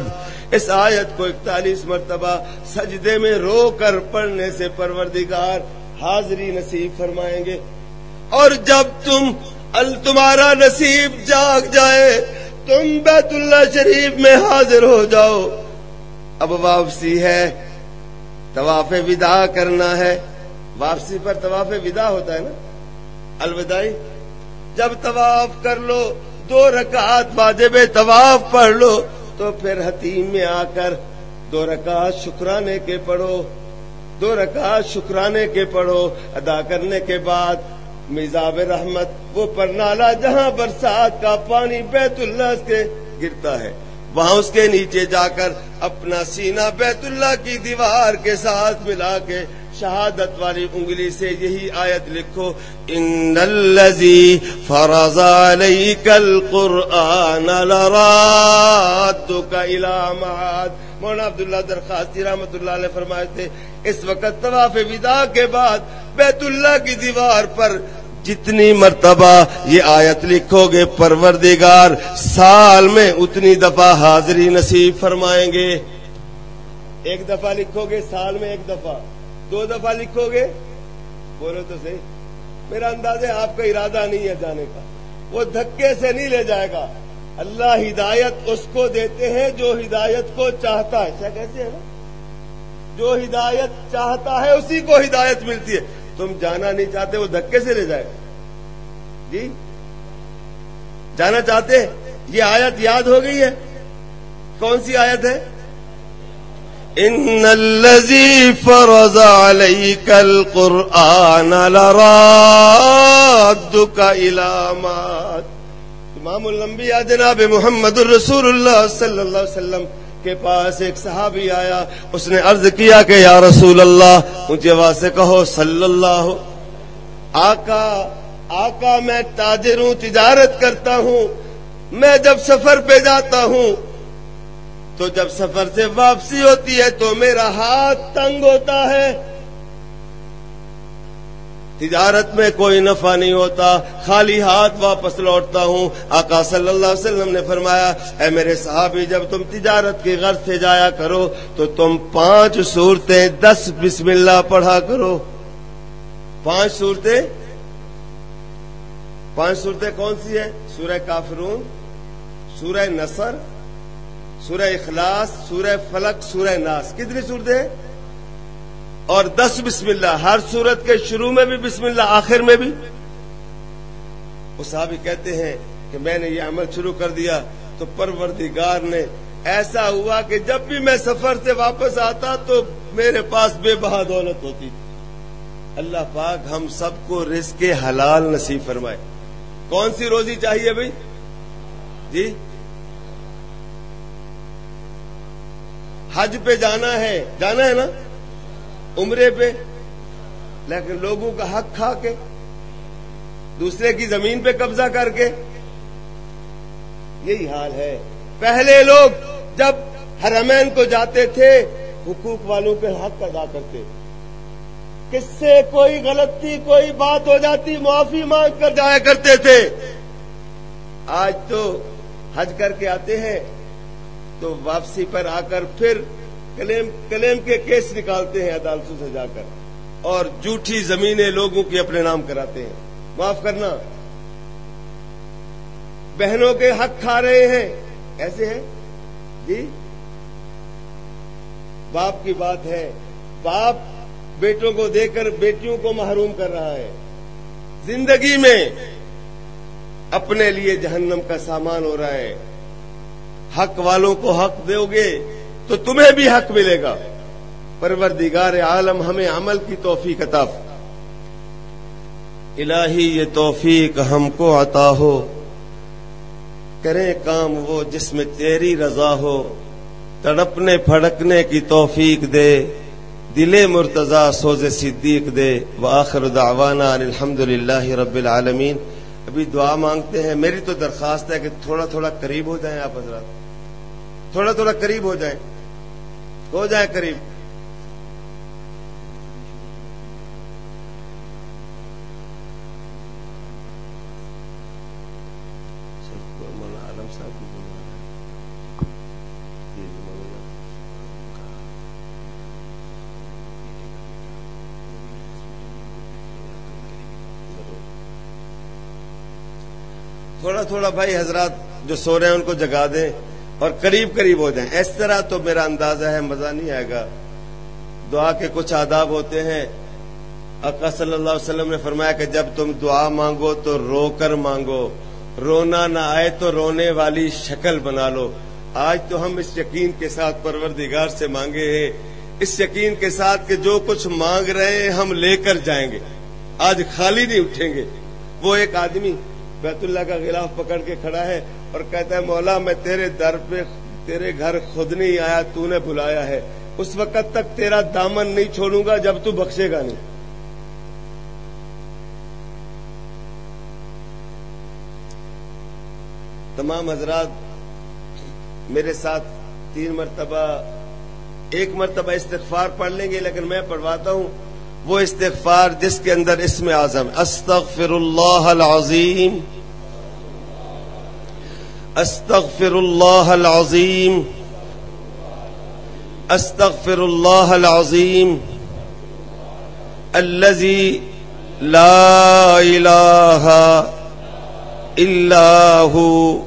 اس آیت کو اکتالیس مرتبہ سجدے میں رو کر پڑھنے سے پروردگار حاضری نصیب فرمائیں گے۔ اور جب تم تمہارا نصیب جاگ جائے، تم بیت اللہ شریف میں حاضر ہو جاؤ۔ اب واپسی ہے۔ طواف ودا کرنا ہے۔ واپسی پر طواف ودا ہوتا ہے نا۔ الوداعی، جب طواف کر لو، دو رکعات واجب طواف پڑھ لو، تو پھر حتیم میں آ کر دو رکعات شکرانے کے پڑھو۔ دو رکعات شکرانے کے پڑھو۔ ادا کرنے کے بعد میزاب رحمت، وہ پرنالا جہاں برسات کا پانی بیت اللہ سے گرتا ہے۔ وہاں اس کے نیچے جا کر اپنا سینہ بیت اللہ کی دیوار کے ساتھ ملا کے شہادت والی انگلی سے یہی آیت لکھو، ان الذي فرض عليك القران لرادك الى معاد مولانا عبداللہ درخواست رحمت اللہ علیہ فرمائے تھے اس وقت طواف ودا کے بعد بیت اللہ کی دیوار پر جتنی مرتبہ یہ آیت لکھو گے پروردگار، سال میں اتنی دفعہ حاضری نصیب فرمائیں گے۔ ایک دفعہ لکھو گے، سال میں ایک دفعہ۔ دو دفعہ لکھو گے؟ بولو تو صحیح۔ میرا انداز ہے، آپ کا ارادہ نہیں ہے جانے کا۔ وہ دھکے سے نہیں لے جائے گا۔ اللہ ہدایت اس کو دیتے ہیں جو ہدایت کو چاہتا ہے۔ کیا کیسے ہے نا؟ جو ہدایت چاہتا ہے، اسی کو ہدایت ملتی ہے۔ تم جانا نہیں چاہتے، وہ دھکے سے لے جائے۔ جی؟ جانا چاہتے؟ یہ آیت یاد ہو گئی ہے؟ کون سی آیت ہے؟ ان الذي فرض عليك القران لرادك الى امام الانبیاء جناب محمد الرسول اللہ صلی اللہ علیہ وسلم کے پاس ایک صحابی آیا، اس نے عرض کیا کہ یا رسول اللہ، مجھے واسطے کہو صلی اللہ۔ آقا آقا میں تاجر ہوں، تجارت کرتا ہوں، میں جب سفر پہ جاتا ہوں، تو جب سفر سے واپسی ہوتی ہے تو میرا ہاتھ تنگ ہوتا ہے۔ تجارت میں کوئی نفع نہیں ہوتا، خالی ہاتھ واپس لوٹتا ہوں۔ آقا صلی اللہ علیہ وسلم نے فرمایا، اے میرے صحابی، جب تم تجارت کی غرض سے جایا کرو، تو تم پانچ صورتیں دس بسم اللہ پڑھا کرو۔ پانچ صورتیں؟ پانچ صورتیں کون سی ہیں؟ سورہ کافرون، سورہ نصر، سورہ اخلاص، سورہ فلک سورہ ناس۔ کتنی صورتیں اور دس بسم اللہ، ہر صورت کے شروع میں بھی بسم اللہ، آخر میں بھی۔ وہ صحابی کہتے ہیں کہ میں نے یہ عمل شروع کر دیا تو پروردگار نے ایسا ہوا کہ جب بھی میں سفر سے واپس آتا تو میرے پاس بے بہا دولت ہوتی۔ اللہ پاک ہم سب کو رزق حلال نصیب فرمائے۔ کون سی روزی چاہیے بھائی؟ جی؟ حج پہ جانا ہے جانا ہے نا؟ عمرے پہ، لیکن لوگوں کا حق کھا کے، دوسرے کی زمین پہ قبضہ کر کے۔ یہی حال ہے۔ پہلے لوگ جب حرمین کو جاتے تھے، حقوق والوں پہ حق ادا کرتے۔ کس سے کوئی غلطی، کوئی بات ہو جاتی، معافی مانگ کر جایا کرتے تھے۔ آج تو حج کر کے آتے ہیں، تو واپسی پر آ کر پھر کلیم کلیم کے کیس نکالتے ہیں عدالتوں سے جا کر اور جھوٹھی زمینیں لوگوں کی اپنے نام کراتے ہیں معاف کرنا بہنوں کے حق کھا رہے ہیں ایسے ہیں؟ جی؟ باپ کی بات ہے باپ بیٹوں کو دے کر بیٹیوں کو محروم کر رہا ہے زندگی میں اپنے لیے جہنم کا سامان ہو رہا ہے حق والوں کو حق دو گے تو تمہیں بھی حق ملے گا۔ پروردگار عالم ہمیں عمل کی توفیق عطا الہی، یہ توفیق ہم کو عطا ہو۔ کریں کام وہ جس میں تیری رضا ہو۔ تڑپنے، پھڑکنے کی توفیق دے۔ دل مرتضی، سوز صدیق دے۔ وآخر دعوانا الحمد للہ رب العالمین۔ ابھی دعا مانگتے ہیں۔ میری تو درخواست ہے کہ تھوڑا تھوڑا قریب ہو جائیں آپ حضرات۔ تھوڑا تھوڑا قریب ہو جائیں۔ ہو جائیں قریب۔ تھوڑا تھوڑا بھائی حضرات جو سو رہے ہیں ان کو جگا دیں۔ اور قریب قریب ہو جائیں۔ اس طرح تو میرا اندازہ ہے، مزہ نہیں آئے گا۔ دعا کے کچھ آداب ہوتے ہیں۔ اقا صلی اللہ علیہ وسلم نے فرمایا کہ جب تم دعا مانگو تو رو کر مانگو۔ رونا نہ آئے تو رونے والی شکل بنا لو۔ آج تو ہم اس یقین کے ساتھ پروردگار سے مانگے ہیں۔ اس یقین کے ساتھ کہ جو کچھ مانگ رہے ہیں ہم لے کر جائیں گے۔ آج خالی نہیں اٹھیں گے۔ وہ ایک آدمی بیت اللہ کا غلاف پکڑ کے کھڑا ہے۔ اور کہتا ہے، مولا، میں تیرے در پہ تیرے گھر خود نہیں آیا، تو نے بلایا ہے۔ اس وقت تک تیرا دامن نہیں چھوڑوں گا جب تو بخشے گا نہیں۔ تمام حضرات، میرے ساتھ تین مرتبہ، ایک مرتبہ استغفار پڑھ لیں گے، لیکن میں پڑھواتا ہوں۔ وہ استغفار جس کے اندر اسم اعظم استغفر اللہ العظیم۔ استغفر اللہ العظیم استغفر اللہ العظیم الذي لا إله إلا هو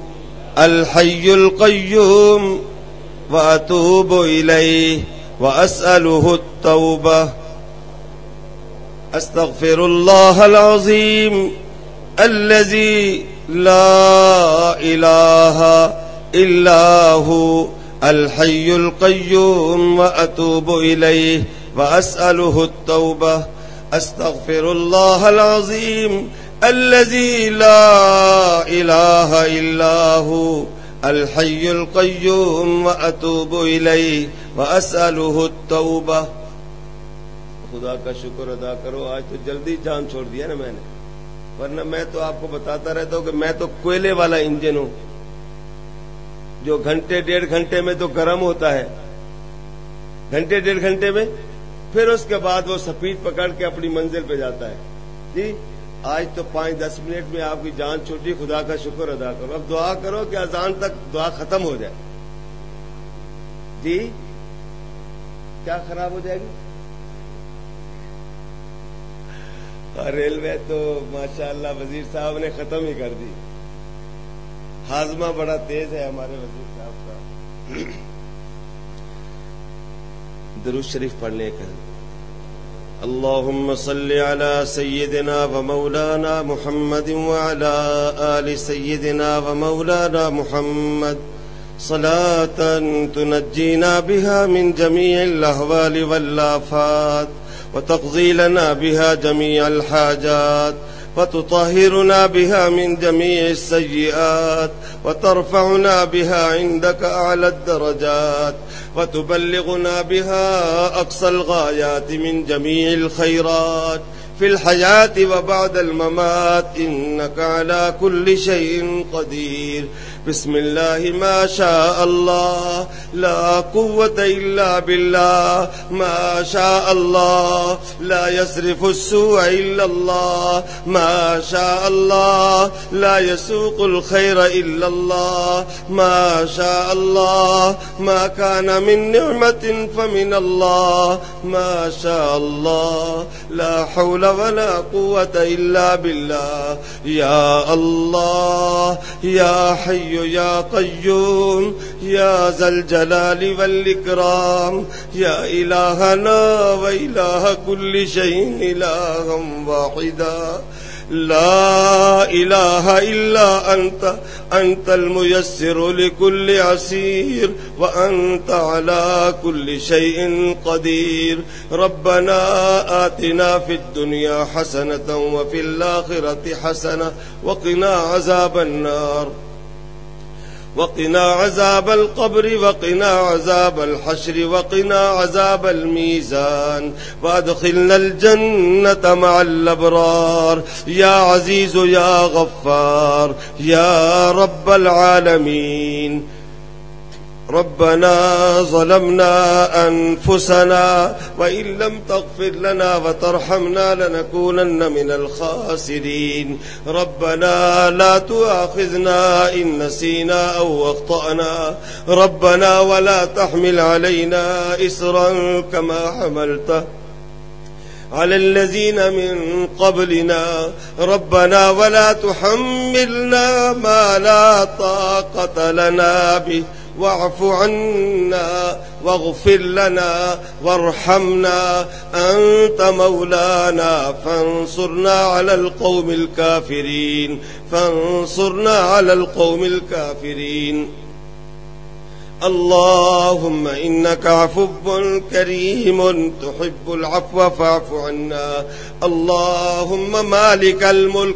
الحي القيوم وأتوب إليه وأسأله التوبة استغفر الله العظيم الذي لا إله إلا هو الحي القيوم وأتوب إليه وأسأله التوبة. استغفر الله العظيم الذي لا إله إلا هو الحي القيوم وأتوب إليه وأسأله التوبة. خدا کا شکر ادا کرو، آج تو جلدی جان چھوڑ دیا نا میں نے۔ ورنہ میں تو آپ کو بتاتا رہتا ہوں کہ میں تو کوئلے والا انجن ہوں۔ جو گھنٹے ڈیڑھ گھنٹے میں تو گرم ہوتا ہے۔ گھنٹے ڈیڑھ گھنٹے میں، پھر اس کے بعد وہ سپیڈ پکڑ کے اپنی منزل پہ جاتا ہے۔ جی آج تو پانچ دس منٹ میں آپ کی جان چھوٹی، خدا کا شکر ادا کرو۔ اب دعا کرو کہ اذان تک دعا ختم ہو جائے۔ جی کیا خراب ہو جائے گی؟ ریلوے تو ماشاء اللہ وزیر صاحب نے ختم ہی کر دی۔ ہاضمہ بڑا تیز ہے ہمارے وزیر صاحب کا۔ درود شریف پڑھنے کا اللهم صل على سيدنا ومولانا محمد وعلى آل سيدنا ومولانا محمد۔ صلاة تنجينا بها من جميع الأهوال واللافات وتقضي لنا بها جميع الحاجات وتطهرنا بها من جميع السيئات وترفعنا بها عندك أعلى الدرجات وتبلغنا بها أقصى الغايات من جميع الخيرات. في الحياة وبعد الممات إنك على كل شيء قدير. بسم الله ما شاء الله. لا قوة إلا بالله. ما شاء الله. لا يصرف السوء إلا الله. ما شاء الله. لا يسوق الخير إلا الله. ما شاء الله. ما كان من نعمة فمن الله. ما شاء الله. لا حول ولا قوة إلا بالله. يا الله. يا حي يا قيوم يا ذا الجلال والإكرام. يا إلهنا وإله كل شيء إلها واحدا. لا إله إلا أنت أنت الميسر لكل عسير وأنت على كل شيء قدير. ربنا آتنا في الدنيا حسنة وفي الآخرة حسنة وقنا عذاب النار. وقنا عذاب القبر وقنا عذاب الحشر وقنا عذاب الميزان. وأدخلنا الجنة مع الأبرار. يا عزيز يا غفار يا رب العالمين. ربنا ظلمنا أنفسنا وإن لم تغفر لنا وترحمنا لنكونن من الخاسرين. ربنا لا تؤاخذنا إن نسينا أو أخطأنا. ربنا ولا تحمل علينا إسرا كما حملته على الذين من قبلنا. ربنا ولا تحملنا ما لا طاقة لنا به. واعف عنا واغفر لنا وارحمنا أنت مولانا فانصرنا على القوم الكافرين فانصرنا على القوم الكافرين. اللهم إنك عفو كريم تحب العفو فاعف عنا. اللهم مالك الملك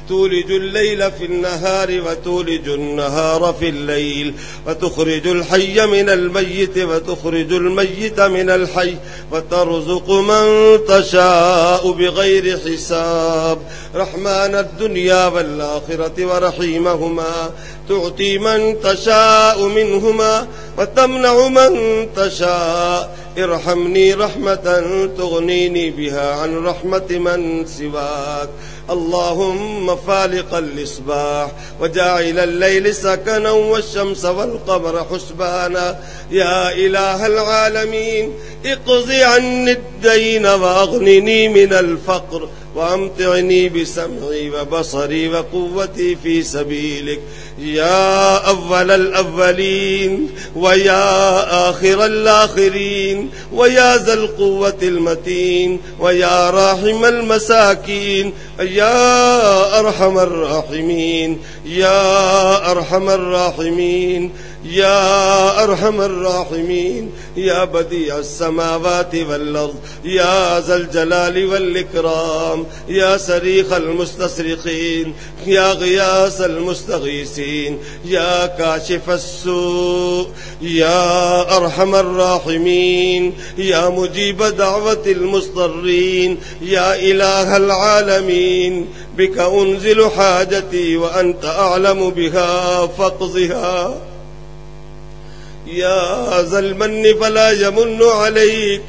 تولج الليل في النهار وتولج النهار في الليل وتخرج الحي من الميت وتخرج الميت من الحي وترزق من تشاء بغير حساب. رحمن الدنيا والآخرة ورحيمهما. تعطي من تشاء منهما وتمنع من تشاء. ارحمني رحمة تغنيني بها عن رحمة من سواك. اللهم فالق الإصباح وجاعل الليل سكنا والشمس والقمر حسبانا. يا إله العالمين اقضي عني الدين وأغنني من الفقر وأمتعني بسمعي وبصري وقوتي في سبيلك. يا أول الأولين ويا آخر الآخرين ويا ذا القوة المتين ويا راحم المساكين يا أرحم الراحمين يا أرحم الراحمين يا أرحم الراحمين، يا بديع السماوات والأرض، يا ذا الجلال والإكرام، يا سريخ المستصرخين يا غياس المستغيثين، يا كاشف السوء، يا أرحم الراحمين، يا مجيب دعوة المضطرين يا إله العالمين، بك أنزل حاجتي وأنت أعلم بها فاقضها. يا ذا المن فلا يمن عليك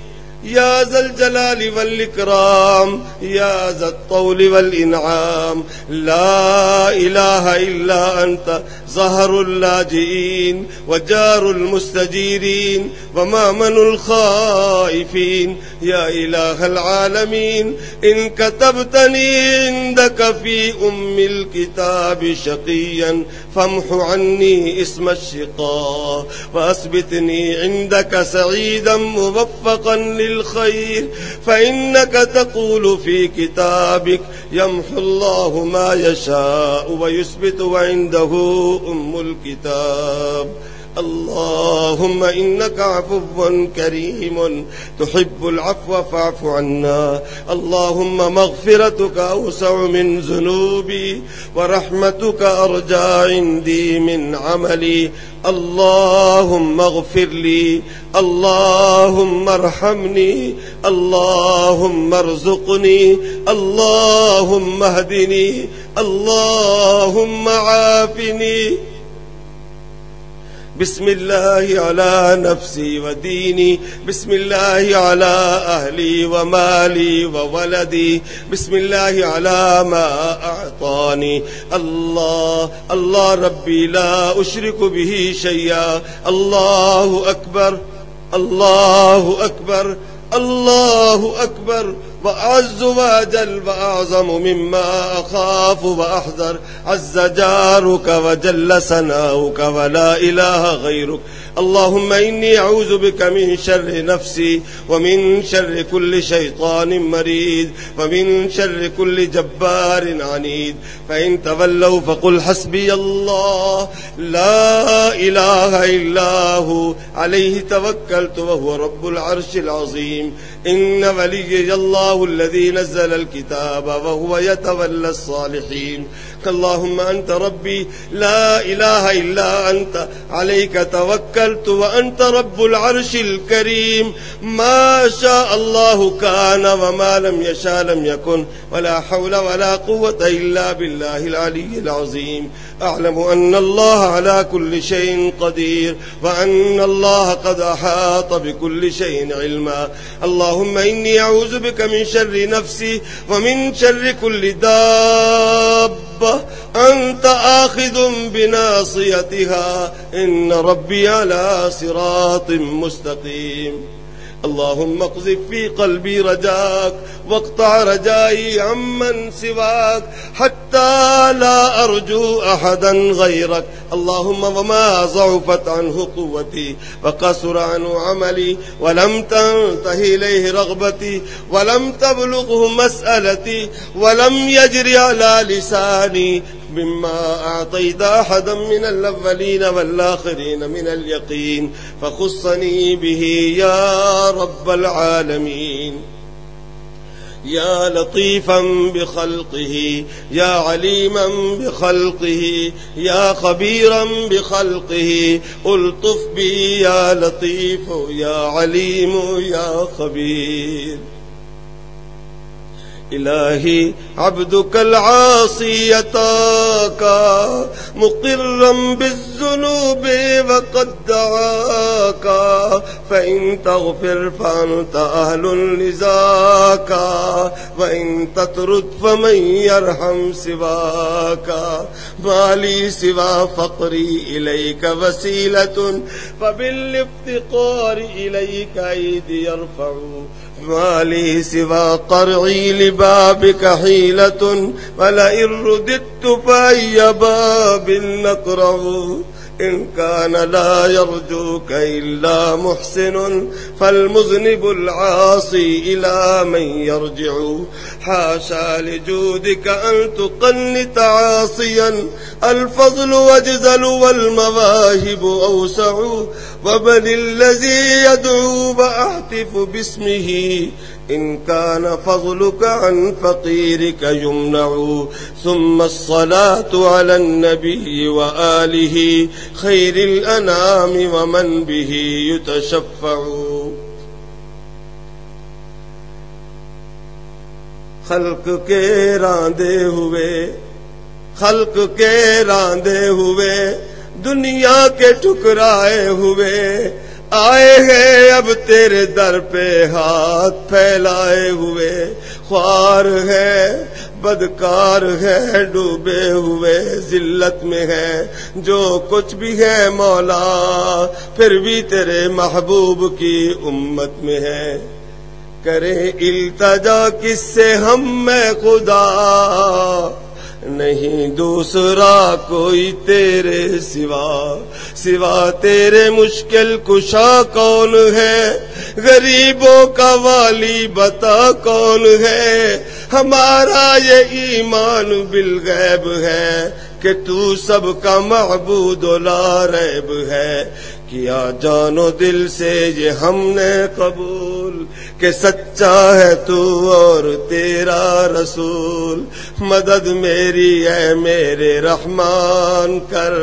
يا ذا الجلال والإكرام يا ذا الطول والإنعام. لا إله إلا أنت ظهر اللاجئين وجار المستجيرين ومأمن الخائفين. يا إله العالمين إن كتبتني عندك في أم الكتاب شقيا فامح عني اسم الشقاء وأثبتني عندك سعيدا موفقا للخير فإنك تقول في كتابك يمحو الله ما يشاء ويثبت وعنده أم الكتاب. اللهم إنك عفو كريم تحب العفو فاعف عنا. اللهم مغفرتك أوسع من ذنوبي ورحمتك أرجى عندي من عملي. اللهم اغفر لي. اللهم ارحمني. اللهم ارزقني. اللهم اهدني. اللهم عافني. بسم الله على نفسي وديني بسم الله على أهلي ومالي وولدي بسم الله على ما أعطاني. الله الله ربي لا أشرك به شيئا. الله أكبر الله أكبر الله أكبر. وأعز وأجل وأعظم مما أخاف وأحذر عز جارك وجل سناؤك ولا إله غيرك. اللهم إني أعوذ بك من شر نفسي ومن شر كل شيطان مريد ومن شر كل جبار عنيد. فإن تولوا فقل حسبي الله. لا إله إلا هو. عليه توكلت وهو رب العرش العظيم. إن ولي الله الذي نزل الكتاب وهو يتولى الصالحين. اللهم أنت ربي. لا إله إلا أنت. عليك توكلت وأنت رب العرش الكريم. ما شاء الله كان وما لم يشاء لم يكن. ولا حول ولا قوة إلا بالله العلي العظيم. أعلم أن الله على كل شيء قدير. وأن الله قد أحاط بكل شيء علما. اللهم إني أعوذ بك من شر نفسي ومن شر كل دابة أنت آخذ بناصيتها إن ربي على صراط مستقيم اللهم اقذف في قلبي رجاك واقطع رجائي عمن سواك حتى لا أرجو أحدا غيرك. اللهم وما ضعفت عنه قوتي وقصر عنه عملي ولم تنتهي إليه رغبتي ولم تبلغه مسألتي ولم يجري على لساني مما أعطيت أحدا من الأولين والآخرين من اليقين فخصني به يا رب العالمين يا لطيفا بخلقه، يا عليما بخلقه، يا خبيرا بخلقه الطف بي يا لطيف، يا عليم، يا خبير. إلهي عبدك العاصي يتاك مقرا بالذنوب وقد دعاك فإن تغفر فأنت أهل لذاك وإن تطرد فمن يرحم سواك. ما لي سوى فقري إليك وسيلة فبالافتقار إليك أيدي يرفعوا ما لي سوى قرعي لبابك حيلة ولئن رددت فأي باب نقرع. إن كان لا يرجوك إلا محسن فالمذنب العاصي إلى من يرجع. حاشا لجودك أن تقنت عاصيا. الفضل واجزل والمواهب أوسع. وبل الذي يدعو وأهتف باسمه. إن كان فضلك عن فقيرك يمنع، ثم الصلاة على النبي وآله، خير الأنام ومن به يتشفع. خلق کے راندے ہوئے، خلق کے راندے ہوئے، دنیا کے ٹکرائے ہوئے آئے ہیں اب تیرے در پہ ہاتھ پھیلائے ہوئے، خوار ہے، بدکار ہے، ڈوبے ہوئے، ذلت میں ہے، جو کچھ بھی ہے مولا، پھر بھی تیرے محبوب کی امت میں ہے۔ کرے التجا کس سے ہم میں خدا؟ نہیں دوسرا کوئی تیرے سوا سوا تیرے مشکل کشا کون ہے؟ غریبوں کا والی بتا کون ہے؟ ہمارا یہ ایمان بالغیب ہے کہ تو سب کا محبود و لا ریب ہے۔ کیا جانو دل سے یہ ہم نے قبول کہ سچا ہے تو اور تیرا رسول مدد میری ہے میرے رحمان کر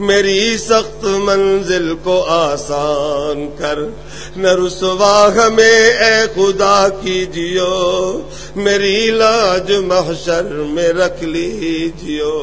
میری سخت منزل کو آسان کر نہ رسوا ہمیں اے خدا کیجیو میری لاج محشر میں رکھ لیجیو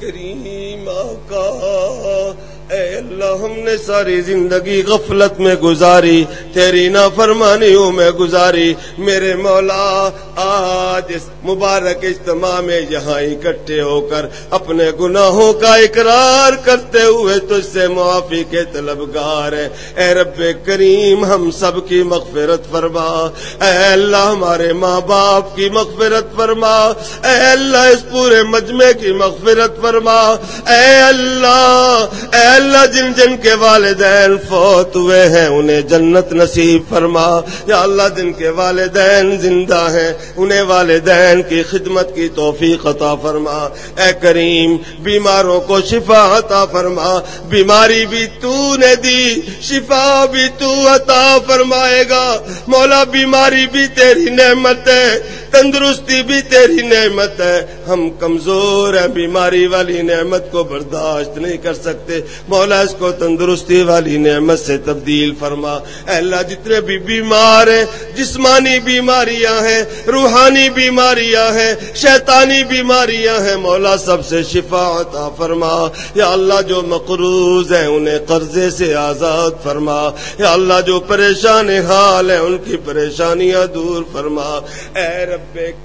کریم آقا اے اللہ ہم نے ساری زندگی غفلت میں گزاری، تیری نافرمانیوں میں گزاری۔ میرے مولا، آج اس مبارک اجتماع میں یہاں اکٹھے ہو کر اپنے گناہوں کا اقرار کرتے ہوئے تجھ سے معافی کے طلبگار ہیں۔ اے رب کریم، ہم سب کی مغفرت فرما۔ اے اللہ، ہمارے ماں باپ کی مغفرت فرما۔ اے اللہ، اس پورے مجمع کی مغفرت فرما۔ اے اللہ، اے اللہ جن جن کے والدین فوت ہوئے ہیں، انہیں جنت نصیب فرما۔ یا اللہ جن کے والدین زندہ ہیں، انہیں والدین کی خدمت کی توفیق عطا فرما۔ اے کریم، بیماروں کو شفا عطا فرما۔ بیماری بھی تو نے دی، شفا بھی تو عطا فرمائے گا۔ مولا، بیماری بھی تیری نعمت ہے۔ تندرستی بھی تیری نعمت ہے۔ ہم کمزور ہیں، بیماری والی نعمت کو برداشت نہیں کر سکتے۔ مولا اس کو تندرستی والی نعمت سے تبدیل فرما۔ اے اللہ، جتنے بھی بیمار ہیں، جسمانی بیماریاں ہیں، روحانی بیماریاں ہیں، شیطانی بیماریاں ہیں، مولا سب سے شفا عطا فرما۔ یا اللہ، جو مقروض ہیں، انہیں قرضے سے آزاد فرما۔ یا اللہ، جو پریشان حال ہیں، ان کی پریشانیاں دور فرما۔ اے رب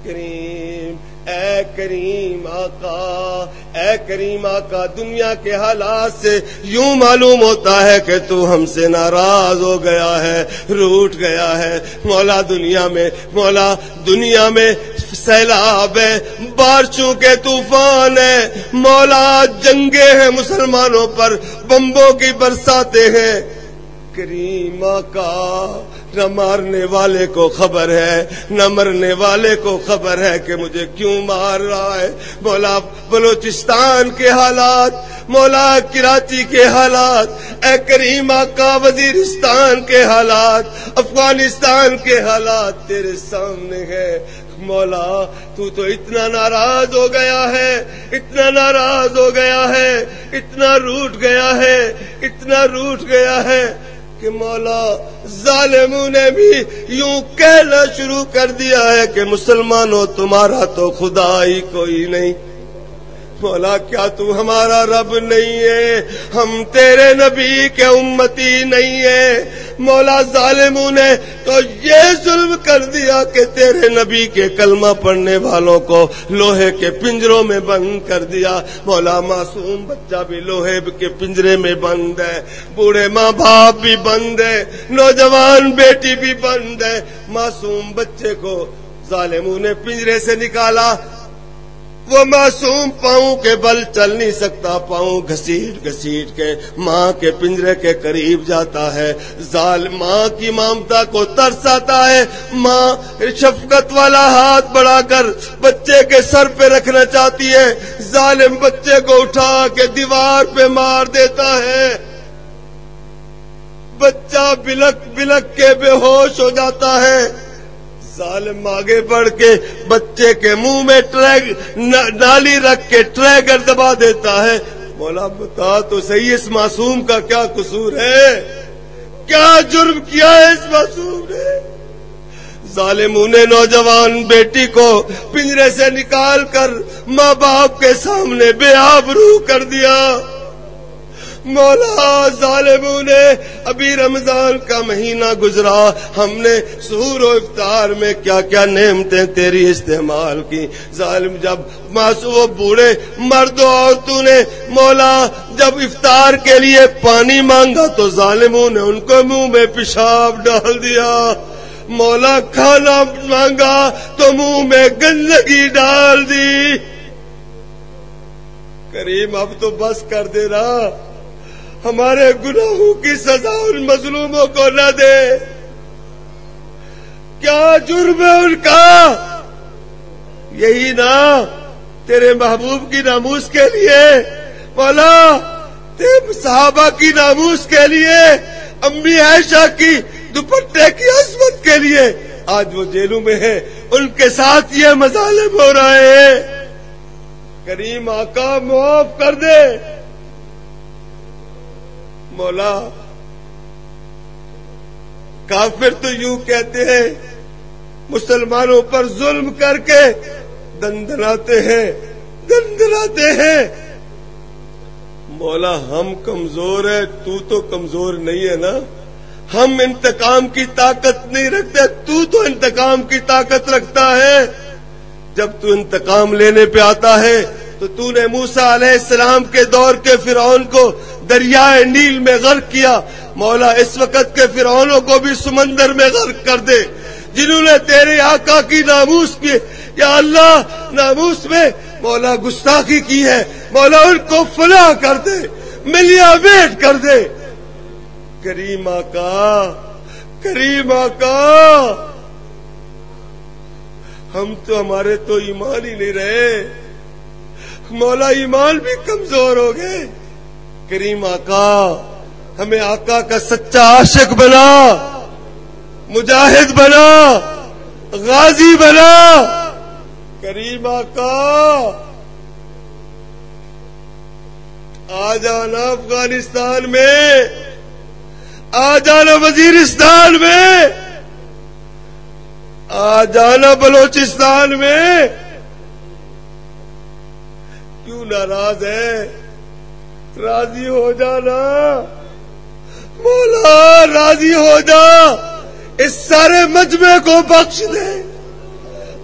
کریم، اے کریم آقا، اے کریم آقا، دنیا کے حالات سے یوں معلوم ہوتا ہے کہ تو ہم سے ناراض ہو گیا ہے، روٹ گیا ہے۔ مولا دنیا میں، مولا دنیا میں سیلاب ہے، بارشوں کے طوفان ہے۔ مولا جنگیں ہیں مسلمانوں پر، بمبوں کی برساتیں ہیں۔ کریم آقا نہ مارنے والے کو خبر ہے، نہ مرنے والے کو خبر ہے کہ مجھے کیوں مار رہا ہے۔ مولا بلوچستان کے حالات، مولا کراچی کے حالات، اے کریم آقا وزیرستان کے حالات، افغانستان کے حالات تیرے سامنے ہے مولا، تو تو اتنا ناراض ہو گیا ہے، اتنا ناراض ہو گیا ہے، اتنا روٹ گیا ہے، اتنا روٹ گیا ہے۔ کہ مولا ظالموں نے بھی یوں کہنا شروع کر دیا ہے کہ مسلمانوں تمہارا تو خدا ہی کوئی نہیں۔ مولا کیا تو ہمارا رب نہیں ہے؟ ہم تیرے نبی کے امتی نہیں ہے۔ مولا ظالموں نے تو یہ ظلم کر دیا کہ تیرے نبی کے کلمہ پڑھنے والوں کو لوہے کے پنجروں میں بند کر دیا۔ مولا معصوم بچہ بھی لوہے کے پنجرے میں بند ہے، بوڑھے ماں باپ بھی بند ہے، نوجوان بیٹی بھی بند ہے۔ معصوم بچے کو ظالموں نے پنجرے سے نکالا وہ معصوم پاؤں کے بل چل نہیں سکتا، پاؤں گھسیٹ گھسیٹ کے ماں کے پنجرے کے قریب جاتا ہے۔ زال ماں کی مامتا کو ترس آتا ہے۔ ماں شفقت والا ہاتھ بڑھا کر بچے کے سر پہ رکھنا چاہتی ہے۔ ظالم بچے کو اٹھا کے دیوار پہ مار دیتا ہے۔ بچہ بلک بلک کے بے ہوش ہو جاتا ہے۔ ظالم آگے بڑھ کے بچے کے منہ میں ٹریگ نالی رکھ کے ٹریگر دبا دیتا ہے۔ مولا بتا تو صحیح، اس معصوم کا کیا قصور ہے؟ کیا جرم کیا ہے اس معصوم نے؟ ظالموں نے نوجوان بیٹی کو پنجرے سے نکال کر ماں باپ کے سامنے بے آبرو کر دیا۔ مولا ظالموں نے ابھی رمضان کا مہینہ گزرا۔ ہم نے سور و افطار میں کیا کیا نعمتیں تیری استعمال کی۔ ظالم جب ماسو بوڑھے مرد و عورتوں نے مولا جب افطار کے لیے پانی مانگا تو ظالموں نے ان کو منہ میں پیشاب ڈال دیا۔ مولا کھانا مانگا تو منہ میں گندگی ڈال دی۔ کریم اب تو بس کر دے رہا ہمارے گناہوں کی سزا ان مظلوموں کو نہ دے۔ کیا جرم ہے ان کا؟ یہی نا، تیرے محبوب کی ناموس کے لیے۔ مولا تیرے صحابہ کی ناموس کے لیے، امی عائشہ کی دوپٹے کی عظمت کے لیے۔ آج وہ جیلوں میں ہے ان کے ساتھ یہ مظالم ہو رہے ہیں۔ کریم آقا معاف کر دے۔ مولا، کافر تو یوں کہتے ہیں، مسلمانوں پر ظلم کر کے دندناتے ہیں دندناتے ہیں۔ مولا، ہم کمزور ہے تو تو کمزور نہیں ہے نا۔ ہم انتقام کی طاقت نہیں رکھتے، تو تو انتقام کی طاقت رکھتا ہے۔ جب تو انتقام لینے پہ آتا ہے، تو تو نے موسا علیہ السلام کے دور کے فرعون کو دریائے نیل میں غرق کیا، مولا اس وقت کے فرعونوں کو بھی سمندر میں غرق کر دے، جنہوں نے تیرے آقا کی ناموس کی، یا اللہ ناموس میں مولا گستاخی کی ہے، مولا ان کو فلاح کر دے ملیا ویٹ کر دے۔ کریم آقا کریم آقا، ہم تو ہمارے تو ایمان ہی نہیں رہے، مولا ایمان بھی کمزور ہو گئے۔ کریم آقا، ہمیں آقا کا سچا عاشق بنا، مجاہد بنا، غازی بنا۔ کریم آقا آ جانا افغانستان میں آ جانا وزیرستان میں آ جانا بلوچستان میں۔ کیوں ناراض ہے؟ راضی ہو جانا۔ مولا، راضی ہو جا۔ اس سارے مجمے کو بخش دے۔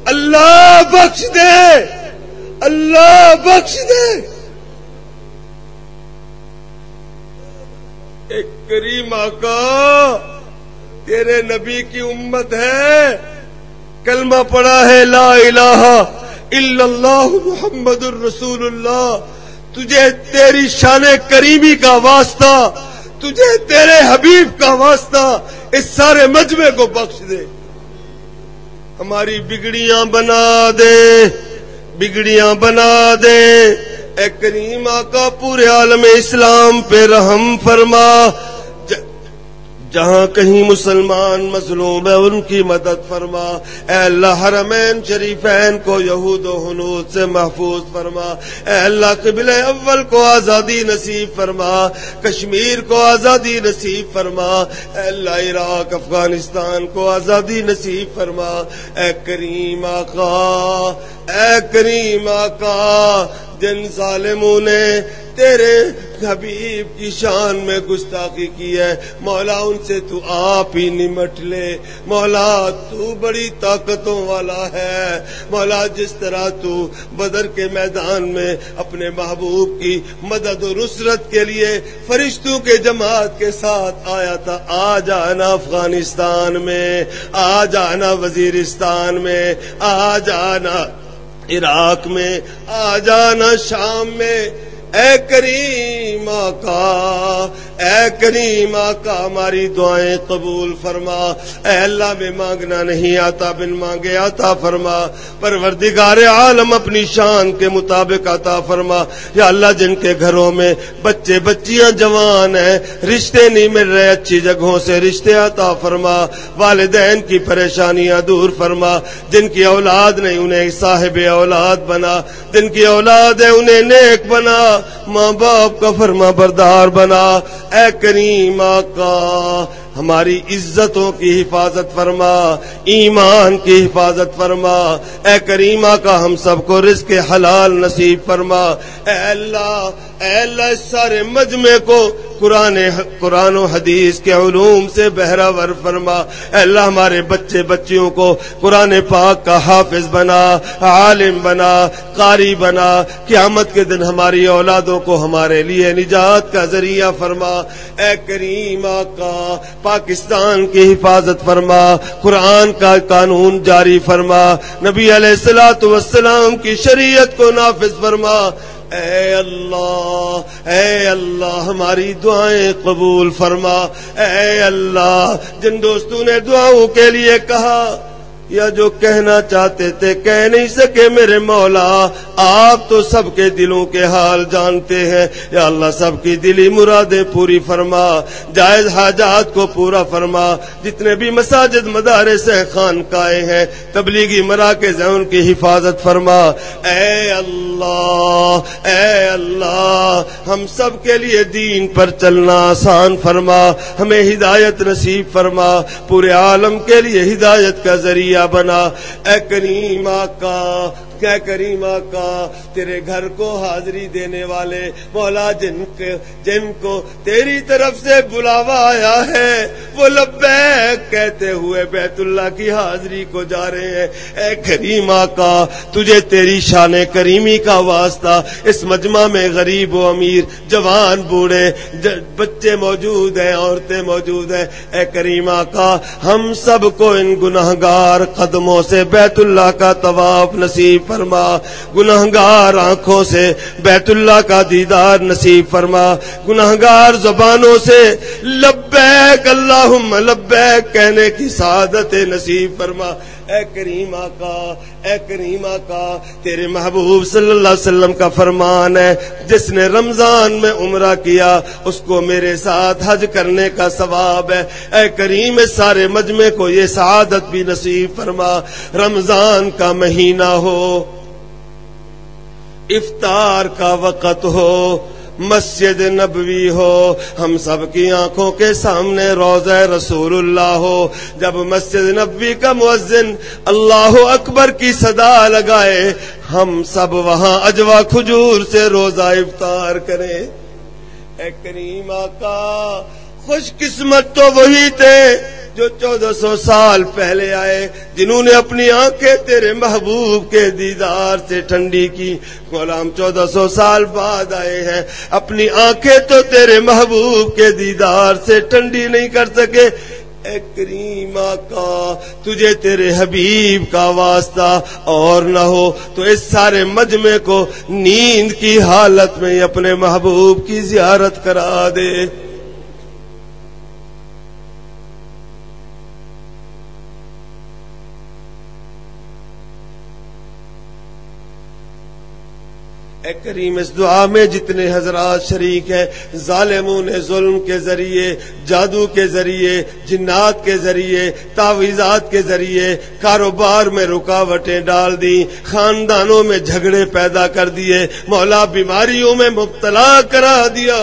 اللہ بخش دے۔ اللہ بخش دے۔ ایک کریم آقا، تیرے نبی کی امت ہے۔ کلمہ پڑا ہے، لا الہ الا اللہ محمد الرسول اللہ۔ تجھے تیری شان کریمی کا واسطہ، تجھے تیرے حبیب کا واسطہ اس سارے مجمے کو بخش دے۔ ہماری بگڑیاں بنا دے، بگڑیاں بنا دے۔ اے کریم آقا پورے عالم اسلام پہ رحم فرما۔ جہاں کہیں مسلمان مظلوم ہے، ان کی مدد فرما۔ اے اللہ، حرمین شریفین کو یہود و حنود سے محفوظ فرما۔ اے اللہ، قبل اول کو آزادی نصیب فرما۔ کشمیر کو آزادی نصیب فرما۔ اے اللہ، عراق، افغانستان کو آزادی نصیب فرما۔ اے کریم آقا، اے کریم آقا جن ظالموں نے تیرے حبیب کی شان میں گستاخی کی ہے۔ مولا، ان سے تو آپ ہی نمٹ لے۔ مولا، تو بڑی طاقتوں والا ہے۔ مولا، جس طرح تو بدر کے میدان میں اپنے محبوب کی مدد و نصرت کے لیے فرشتوں کے جماعت کے ساتھ آیا تھا، آ جانا افغانستان میں، آ جانا وزیرستان میں، آ جانا عراق میں آ جانا شام میں اے کریم آقا، اے کریم آقا، ہماری دعائیں قبول فرما۔ اے اللہ، میں مانگنا نہیں آتا بن مانگے آتا، فرما۔ پروردگار عالم اپنی شان کے مطابق آتا فرما۔ یا اللہ، جن کے گھروں میں بچے بچیاں جوان ہیں، رشتے نہیں مل رہے اچھی جگہوں سے، رشتے آتا فرما۔ والدین کی پریشانیاں دور فرما۔ جن کی اولاد نہیں، انہیں صاحب اولاد بنا۔ جن کی اولاد ہے، انہیں نیک بنا۔ ماں باپ کا فرما بردار بنا۔ اے کریم آقا، ہماری عزتوں کی حفاظت فرما، ایمان کی حفاظت فرما۔ اے کریمہ کا ہم سب کو رزق حلال نصیب فرما۔ اے اللہ اے اللہ سارے مجمع کو قرآن قرآن و حدیث کے علوم سے بہراور فرما۔ اے اللہ ہمارے بچے بچیوں کو قرآن پاک کا حافظ بنا، عالم بنا، قاری بنا۔ قیامت کے دن ہماری اولادوں کو ہمارے لیے نجات کا ذریعہ فرما۔ اے کریم آقا، پاکستان کی حفاظت فرما۔ قرآن کا قانون جاری فرما۔ نبی علیہ السلاۃ والسلام کی شریعت کو نافذ فرما۔ اے اللہ اے اللہ، ہماری دعائیں قبول فرما۔ اے اللہ، جن دوستوں نے دعاؤں کے لیے کہا یا جو کہنا چاہتے تھے کہہ نہیں سکے میرے مولا، آپ تو سب کے دلوں کے حال جانتے ہیں۔ یا اللہ، سب کی دلی مرادیں پوری فرما، جائز حاجات کو پورا فرما۔ جتنے بھی مساجد، مدارس ہیں خان کائے ہیں، تبلیغی مراکز ہیں، ان کی حفاظت فرما۔ اے اللہ اے اللہ، ہم سب کے لیے دین پر چلنا آسان فرما۔ ہمیں ہدایت نصیب فرما۔ پورے عالم کے لیے ہدایت کا ذریعہ بنا اے کریم آقا کیا کریم آقا تیرے گھر کو حاضری دینے والے مولا جن کے، جن کو تیری طرف سے بلاوا آیا ہے، وہ لبیک کہتے ہوئے بیت اللہ کی حاضری کو جا رہے ہیں۔ اے کریم آقا تجھے تیری شان کریمی کا واسطہ، اس مجمع میں غریب و امیر، جوان، بوڑھے بچے موجود ہیں، عورتیں موجود ہیں۔ اے کریم آقا ہم سب کو ان گناہ گار قدموں سے بیت اللہ کا طواف نصیب فرما، گناہگار آنکھوں سے بیت اللہ کا دیدار نصیب فرما۔ گناہگار زبانوں سے لبیک اللہم، لبیک کہنے کی سعادت نصیب فرما۔ اے کریم آقا، اے کریم آقا، تیرے محبوب صلی اللہ علیہ وسلم کا فرمان ہے، جس نے رمضان میں عمرہ کیا، اس کو میرے ساتھ حج کرنے کا ثواب ہے۔ اے کریم، اس سارے مجمع کو یہ سعادت بھی نصیب فرما، رمضان کا مہینہ ہو، افطار کا وقت ہو مسجد نبوی ہو، ہم سب کی آنکھوں کے سامنے روز رسول اللہ۔ ہو جب مسجد نبوی کا مؤذن اللہ اکبر کی صدا لگائے، ہم سب وہاں اجوا کھجور سے روزہ افطار کریں اے کریم آقا، خوش قسمت تو وہی تھے۔ جو چودہ سو سال پہلے آئے، جنہوں نے اپنی آنکھیں تیرے محبوب کے دیدار سے ٹھنڈی کی۔ غلام چودہ سو سال بعد آئے ہیں، اپنی آنکھیں تو تیرے محبوب کے دیدار سے ٹھنڈی نہیں کر سکے۔ اے کریم آقا، تجھے تیرے حبیب کا واسطہ اور نہ ہو۔ تو اس سارے مجمع کو نیند کی حالت میں اپنے محبوب کی زیارت کرا دے۔ اے کریم، اس دعا میں جتنے حضرات شریک ہیں، ظالموں نے ظلم کے ذریعے، جادو کے ذریعے، جنات کے ذریعے تعویزات کے ذریعے کاروبار میں رکاوٹیں ڈال دیں، خاندانوں میں جھگڑے پیدا کر دیے، مولا بیماریوں میں مبتلا کرا دیا۔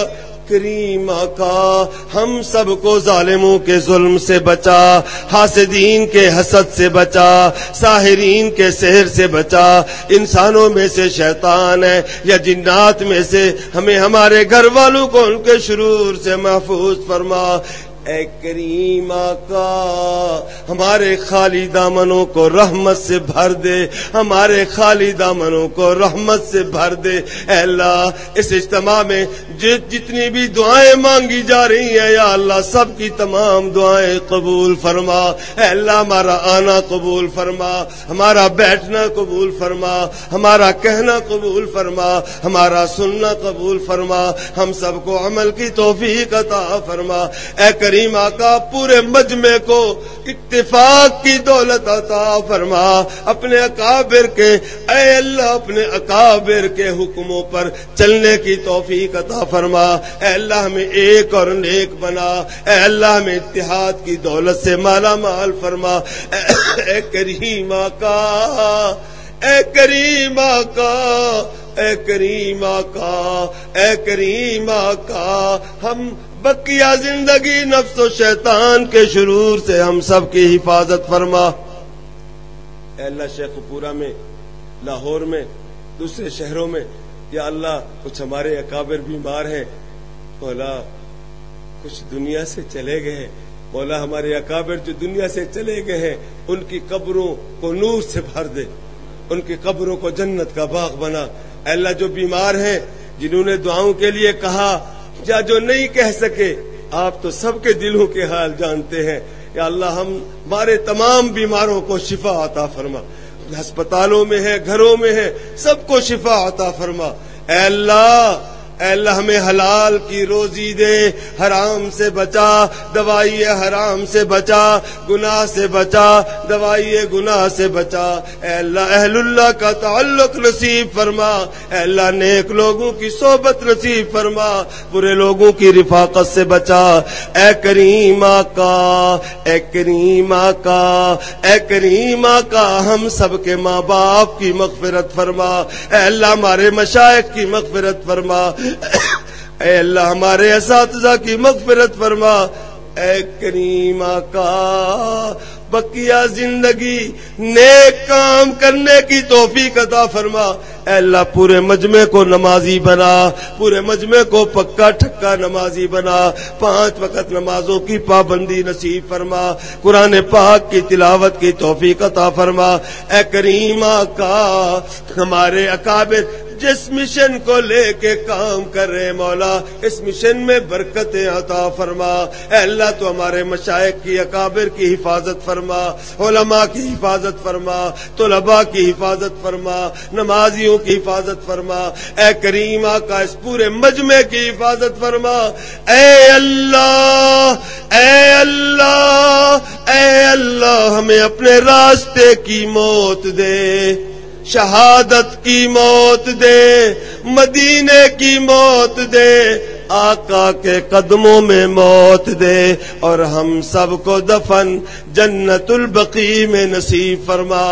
کریم کا ہم سب کو ظالموں کے ظلم سے بچا، حاسدین کے حسد سے بچا، ساحرین کے سحر سے بچا۔ انسانوں میں سے شیطان ہے یا جنات میں سے، ہمیں ہمارے گھر والوں کو ان کے شرور سے محفوظ فرما۔ اے کریم آقا ہمارے خالی دامنوں کو رحمت سے بھر دے، ہمارے خالی دامنوں کو رحمت سے بھر دے۔ اے اللہ، اس اجتماع میں جتنی بھی دعائیں مانگی جا رہی ہیں، یا اللہ، سب کی تمام دعائیں قبول فرما۔ اے اللہ، ہمارا آنا قبول فرما، ہمارا بیٹھنا قبول فرما، ہمارا کہنا قبول فرما، ہمارا سننا قبول فرما۔ ہم سب کو عمل کی توفیق عطا فرما۔ اے کریم کریم آقا پورے مجمع کو اتفاق کی دولت عطا فرما، اپنے اکابر کے، اے اللہ اپنے اکابر کے حکموں پر چلنے کی توفیق عطا فرما۔ اے اللہ ہمیں ایک اور نیک بنا، اے اللہ ہمیں اتحاد کی دولت سے مالا مال فرما۔ اے کریم آقا اے کریم آقا اے کریم آقا اے کریم آقا ہم بکیا زندگی نفس و شیطان کے شرور سے ہم سب کی حفاظت فرما۔ اے اللہ شیخ پورا میں، لاہور میں، دوسرے شہروں میں، یا اللہ کچھ ہمارے اکابر بیمار ہیں، مولا کچھ دنیا سے چلے گئے ہیں۔ مولا ہمارے اکابر جو دنیا سے چلے گئے ہیں، ان کی قبروں کو نور سے بھر دے۔ ان کی قبروں کو جنت کا باغ بنا۔ اے اللہ جو بیمار ہیں، جنہوں نے دعاؤں کے لیے کہا یا جو نہیں کہہ سکے، آپ تو سب کے دلوں کے حال جانتے ہیں۔ یا اللہ، ہم ہمارے تمام بیماروں کو شفا عطا فرما۔ ہسپتالوں میں ہے، گھروں میں ہے، سب کو شفا عطا فرما۔ اے اللہ اے اللہ ہمیں حلال کی روزی دے، حرام سے بچا، دوائی حرام سے بچا، گناہ سے بچا، دوائی گناہ سے بچا۔ اے اللہ اہل اللہ کا تعلق نصیب فرما۔ اے اللہ نیک لوگوں کی صحبت نصیب فرما۔ برے لوگوں کی رفاقت سے بچا۔ اے کریمہ کا اے کریمہ کا اے کریمہ کا ہم سب کے ماں باپ کی مغفرت فرما۔ اے اللہ ہمارے مشائق کی مغفرت فرما۔ اے اللہ ہمارے اساتذہ کی مغفرت فرما۔ اے کریمہ کا بکیا زندگی نیک کام کرنے کی توفیق عطا فرما۔ اے اللہ پورے مجمع کو نمازی بنا، پورے مجمع کو پکا ٹھکا نمازی بنا۔ پانچ وقت نمازوں کی پابندی نصیب فرما۔ قرآن پاک کی تلاوت کی توفیق عطا فرما۔ اے کریمہ کا ہمارے اکابر جس مشن کو لے کے کام کر رہے مولا، اس مشن میں برکتیں عطا فرما۔ اے اللہ، تو ہمارے مشائق کی، اکابر کی حفاظت فرما، علماء کی حفاظت فرما، طلباء کی حفاظت فرما، نمازیوں کی حفاظت فرما۔ اے کریمہ کا اس پورے مجمع کی حفاظت فرما۔ اے اللہ اے اللہ اے اللہ، ہمیں اپنے راستے کی موت دے۔ شہادت کی موت دے، مدینے کی موت دے، آقا کے قدموں میں موت دے، اور ہم سب کو دفن جنت البقی میں نصیب فرما۔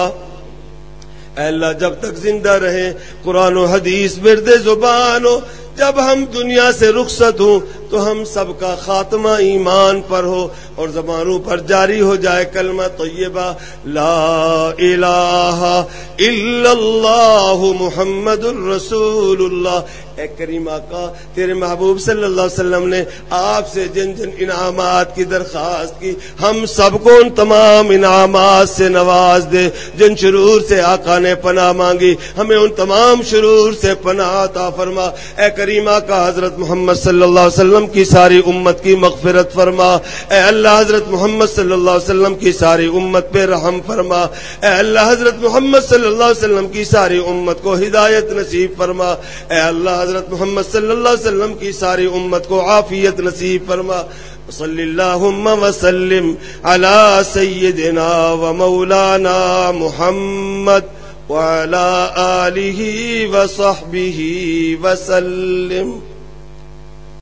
اے اللہ، جب تک زندہ رہے قرآن و حدیث برد زبان ہو جب ہم دنیا سے رخصت ہوں تو ہم سب کا خاتمہ ایمان پر ہو اور زبانوں پر جاری ہو جائے کلمہ طیبہ، لا الہ الا اللہ محمد الرسول اللہ۔ اے کریم آقا، تیرے محبوب صلی اللہ علیہ وسلم نے آپ سے جن جن انعامات کی درخواست کی، ہم سب کو ان تمام انعامات سے نواز دے۔ جن شرور سے آقا نے پناہ مانگی، ہمیں ان تمام شرور سے پناہ عطا فرما۔ اے کریمہ کا حضرت محمد صلی اللہ علیہ وسلم کی ساری امت کی مغفرت فرما۔ اے اللہ، حضرت محمد صلی اللہ علیہ وسلم کی ساری امت پہ رحم فرما۔ اے اللہ، حضرت محمد صلی اللہ علیہ وسلم کی ساری امت کو ہدایت نصیب فرما۔ اے اللہ حضرت محمد صلی اللہ علیہ وسلم کی ساری امت کو عافیت نصیب فرما۔ صلی اللہم وسلم علی سیدنا و مولانا محمد وعلى آله وصحبه وسلم۔